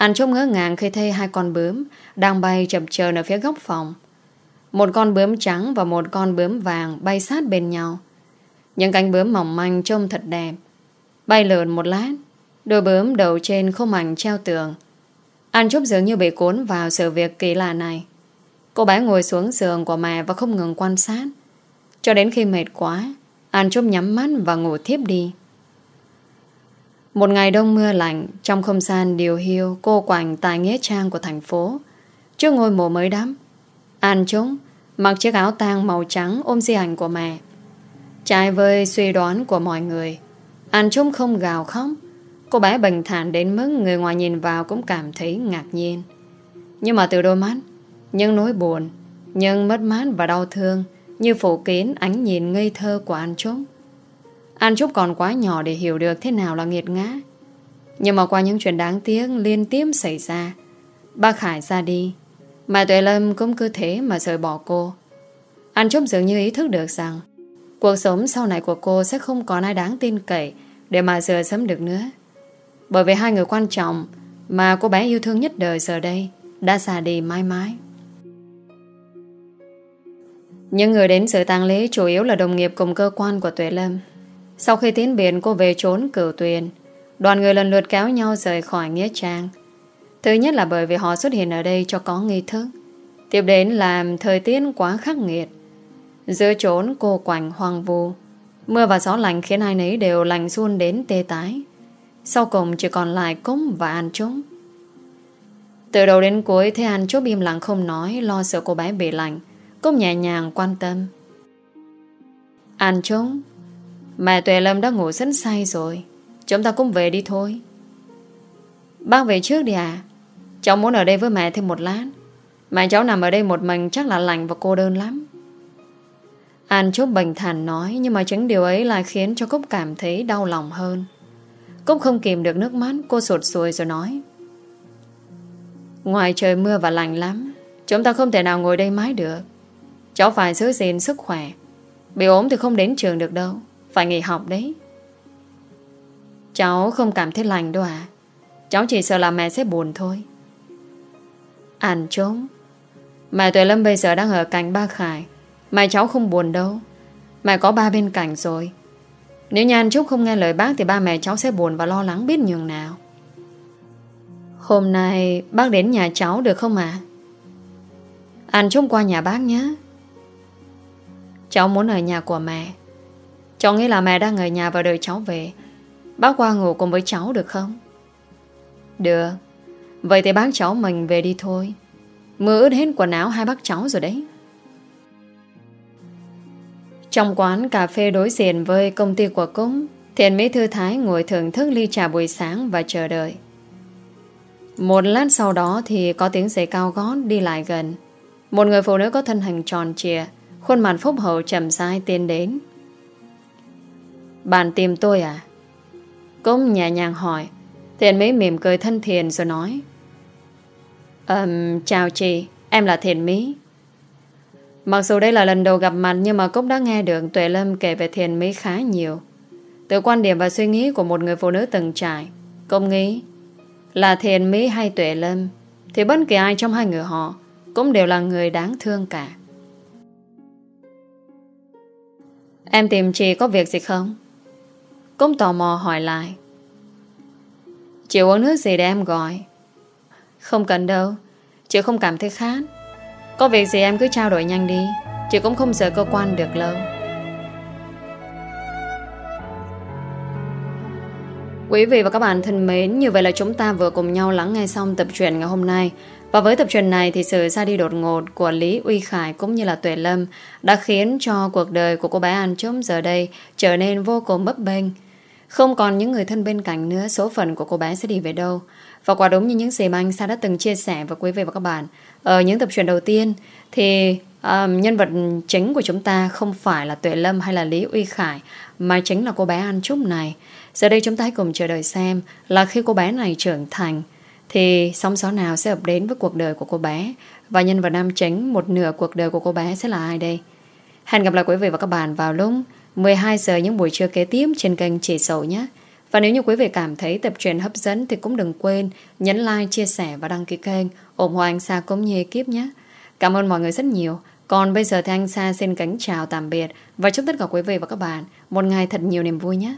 A: Anh Trúc ngỡ ngàng khi thấy hai con bướm Đang bay chập chờn ở phía góc phòng Một con bướm trắng và một con bướm vàng bay sát bên nhau. Những cánh bướm mỏng manh trông thật đẹp. Bay lượn một lát, đôi bướm đầu trên không mảnh treo tường. An Trúc dường như bị cuốn vào sự việc kỳ lạ này. Cô bé ngồi xuống giường của mẹ và không ngừng quan sát. Cho đến khi mệt quá, An Trúc nhắm mắt và ngủ thiếp đi. Một ngày đông mưa lạnh, trong không gian điều hiu cô quạnh tại nghĩa trang của thành phố. Trước ngôi mộ mới đắm, An Trúc mặc chiếc áo tang màu trắng ôm di ảnh của mẹ. Trái với suy đoán của mọi người, An Trúc không gào khóc. Cô bé bình thản đến mức người ngoài nhìn vào cũng cảm thấy ngạc nhiên. Nhưng mà từ đôi mắt, những nỗi buồn, những mất mát và đau thương như phủ kín ánh nhìn ngây thơ của An Trúc. An Trúc còn quá nhỏ để hiểu được thế nào là nghiệt ngã. Nhưng mà qua những chuyện đáng tiếc liên tiếp xảy ra, bác Khải ra đi, mà Tuệ Lâm cũng cứ thế mà rời bỏ cô. An Trúc dường như ý thức được rằng cuộc sống sau này của cô sẽ không còn ai đáng tin cậy để mà dựa sớm được nữa. Bởi vì hai người quan trọng mà cô bé yêu thương nhất đời giờ đây đã xa đi mãi mãi. Những người đến sự tang lễ chủ yếu là đồng nghiệp cùng cơ quan của Tuệ Lâm. Sau khi tiến biển cô về trốn cửu tuyền, đoàn người lần lượt kéo nhau rời khỏi Nghĩa Trang. Thứ nhất là bởi vì họ xuất hiện ở đây cho có nghi thức. Tiếp đến là thời tiết quá khắc nghiệt. Giữa trốn cô quạnh hoang vu. Mưa và gió lạnh khiến ai nấy đều lạnh run đến tê tái. Sau cùng chỉ còn lại Cúng và An trúng Từ đầu đến cuối thấy An chốt im lặng không nói lo sợ cô bé bị lạnh. Cúc nhẹ nhàng quan tâm An trúng Mẹ Tuệ Lâm đã ngủ rất say rồi. Chúng ta cũng về đi thôi. Bác về trước đi à Cháu muốn ở đây với mẹ thêm một lát. Mẹ cháu nằm ở đây một mình Chắc là lạnh và cô đơn lắm. An Trúc bình thản nói, Nhưng mà chính điều ấy lại khiến cho Cúc cảm thấy đau lòng hơn. Cúc không kìm được nước mắt, Cô sụt sùi rồi nói. Ngoài trời mưa và lạnh lắm, Chúng ta không thể nào ngồi đây mãi được. Cháu phải giữ gìn sức khỏe. Bị ốm thì không đến trường được đâu. Phải nghỉ học đấy. Cháu không cảm thấy lành đâu à Cháu chỉ sợ là mẹ sẽ buồn thôi. Anh trốn Mẹ Tuệ Lâm bây giờ đang ở cạnh ba Khải. Mẹ cháu không buồn đâu. Mẹ có ba bên cạnh rồi. Nếu nhà anh Trúc không nghe lời bác Thì ba mẹ cháu sẽ buồn và lo lắng biết nhường nào. Hôm nay bác đến nhà cháu được không ạ? À? Anh Trúc qua nhà bác nhé. Cháu muốn ở nhà của mẹ. Cháu nghĩ là mẹ đang ở nhà và đợi cháu về. Bác qua ngủ cùng với cháu được không? Được. Vậy thì bác cháu mình về đi thôi. Mưa ướt hết quần áo hai bác cháu rồi đấy. Trong quán cà phê đối diện với công ty của Cúng, Thiện Mỹ Thư Thái ngồi thưởng thức ly trà buổi sáng và chờ đợi. Một lát sau đó thì có tiếng giày cao gót đi lại gần. Một người phụ nữ có thân hình tròn trịa, Khuôn mặt phúc hậu chậm rãi tiến đến. Bạn tìm tôi à? Cũng nhẹ nhàng hỏi Thiện Mỹ mỉm cười thân thiện rồi nói um, Chào chị Em là Thiện Mỹ Mặc dù đây là lần đầu gặp mặt Nhưng mà Cúc đã nghe được Tuệ Lâm kể về Thiện Mỹ khá nhiều Từ quan điểm và suy nghĩ của một người phụ nữ từng trải Cúc nghĩ Là Thiện Mỹ hay Tuệ Lâm Thì bất kỳ ai trong hai người họ Cũng đều là người đáng thương cả Em tìm chị có việc gì không? Cũng tò mò hỏi lại. Chị uống nước gì để em gọi? Không cần đâu, Chị không cảm thấy khát. Có việc gì em cứ trao đổi nhanh đi, Chị cũng không sợ cơ quan được lâu. Quý vị và các bạn thân mến, Như vậy là chúng ta vừa cùng nhau lắng nghe xong tập truyện ngày hôm nay. Và với tập truyện này thì sự ra đi đột ngột của Lý Uy Khải cũng như là Tuệ Lâm đã khiến cho cuộc đời của cô bé An Trúc giờ đây trở nên vô cùng bấp bênh. Không còn những người thân bên cạnh nữa, số phận của cô bé sẽ đi về đâu. Và quả đúng như những gì mà anh Sa đã từng chia sẻ với quý vị và các bạn. Ở những tập truyện đầu tiên thì um, nhân vật chính của chúng ta không phải là Tuệ Lâm hay là Lý Uy Khải mà chính là cô bé An Trúc này. Giờ đây chúng ta hãy cùng chờ đợi xem là khi cô bé này trưởng thành thì sóng gió nào sẽ ập đến với cuộc đời của cô bé và nhân vật nam chính một nửa cuộc đời của cô bé sẽ là ai đây? Hẹn gặp lại quý vị và các bạn vào lúc 12 giờ những buổi trưa kế tiếp trên kênh Chỉ Sầu nhé. Và nếu như quý vị cảm thấy tập truyện hấp dẫn thì cũng đừng quên nhấn like, chia sẻ và đăng ký kênh ủng hộ anh Sa cũng như ekip nhé. Cảm ơn mọi người rất nhiều. Còn bây giờ thì anh Sa xin kính chào tạm biệt và chúc tất cả quý vị và các bạn một ngày thật nhiều niềm vui nhé.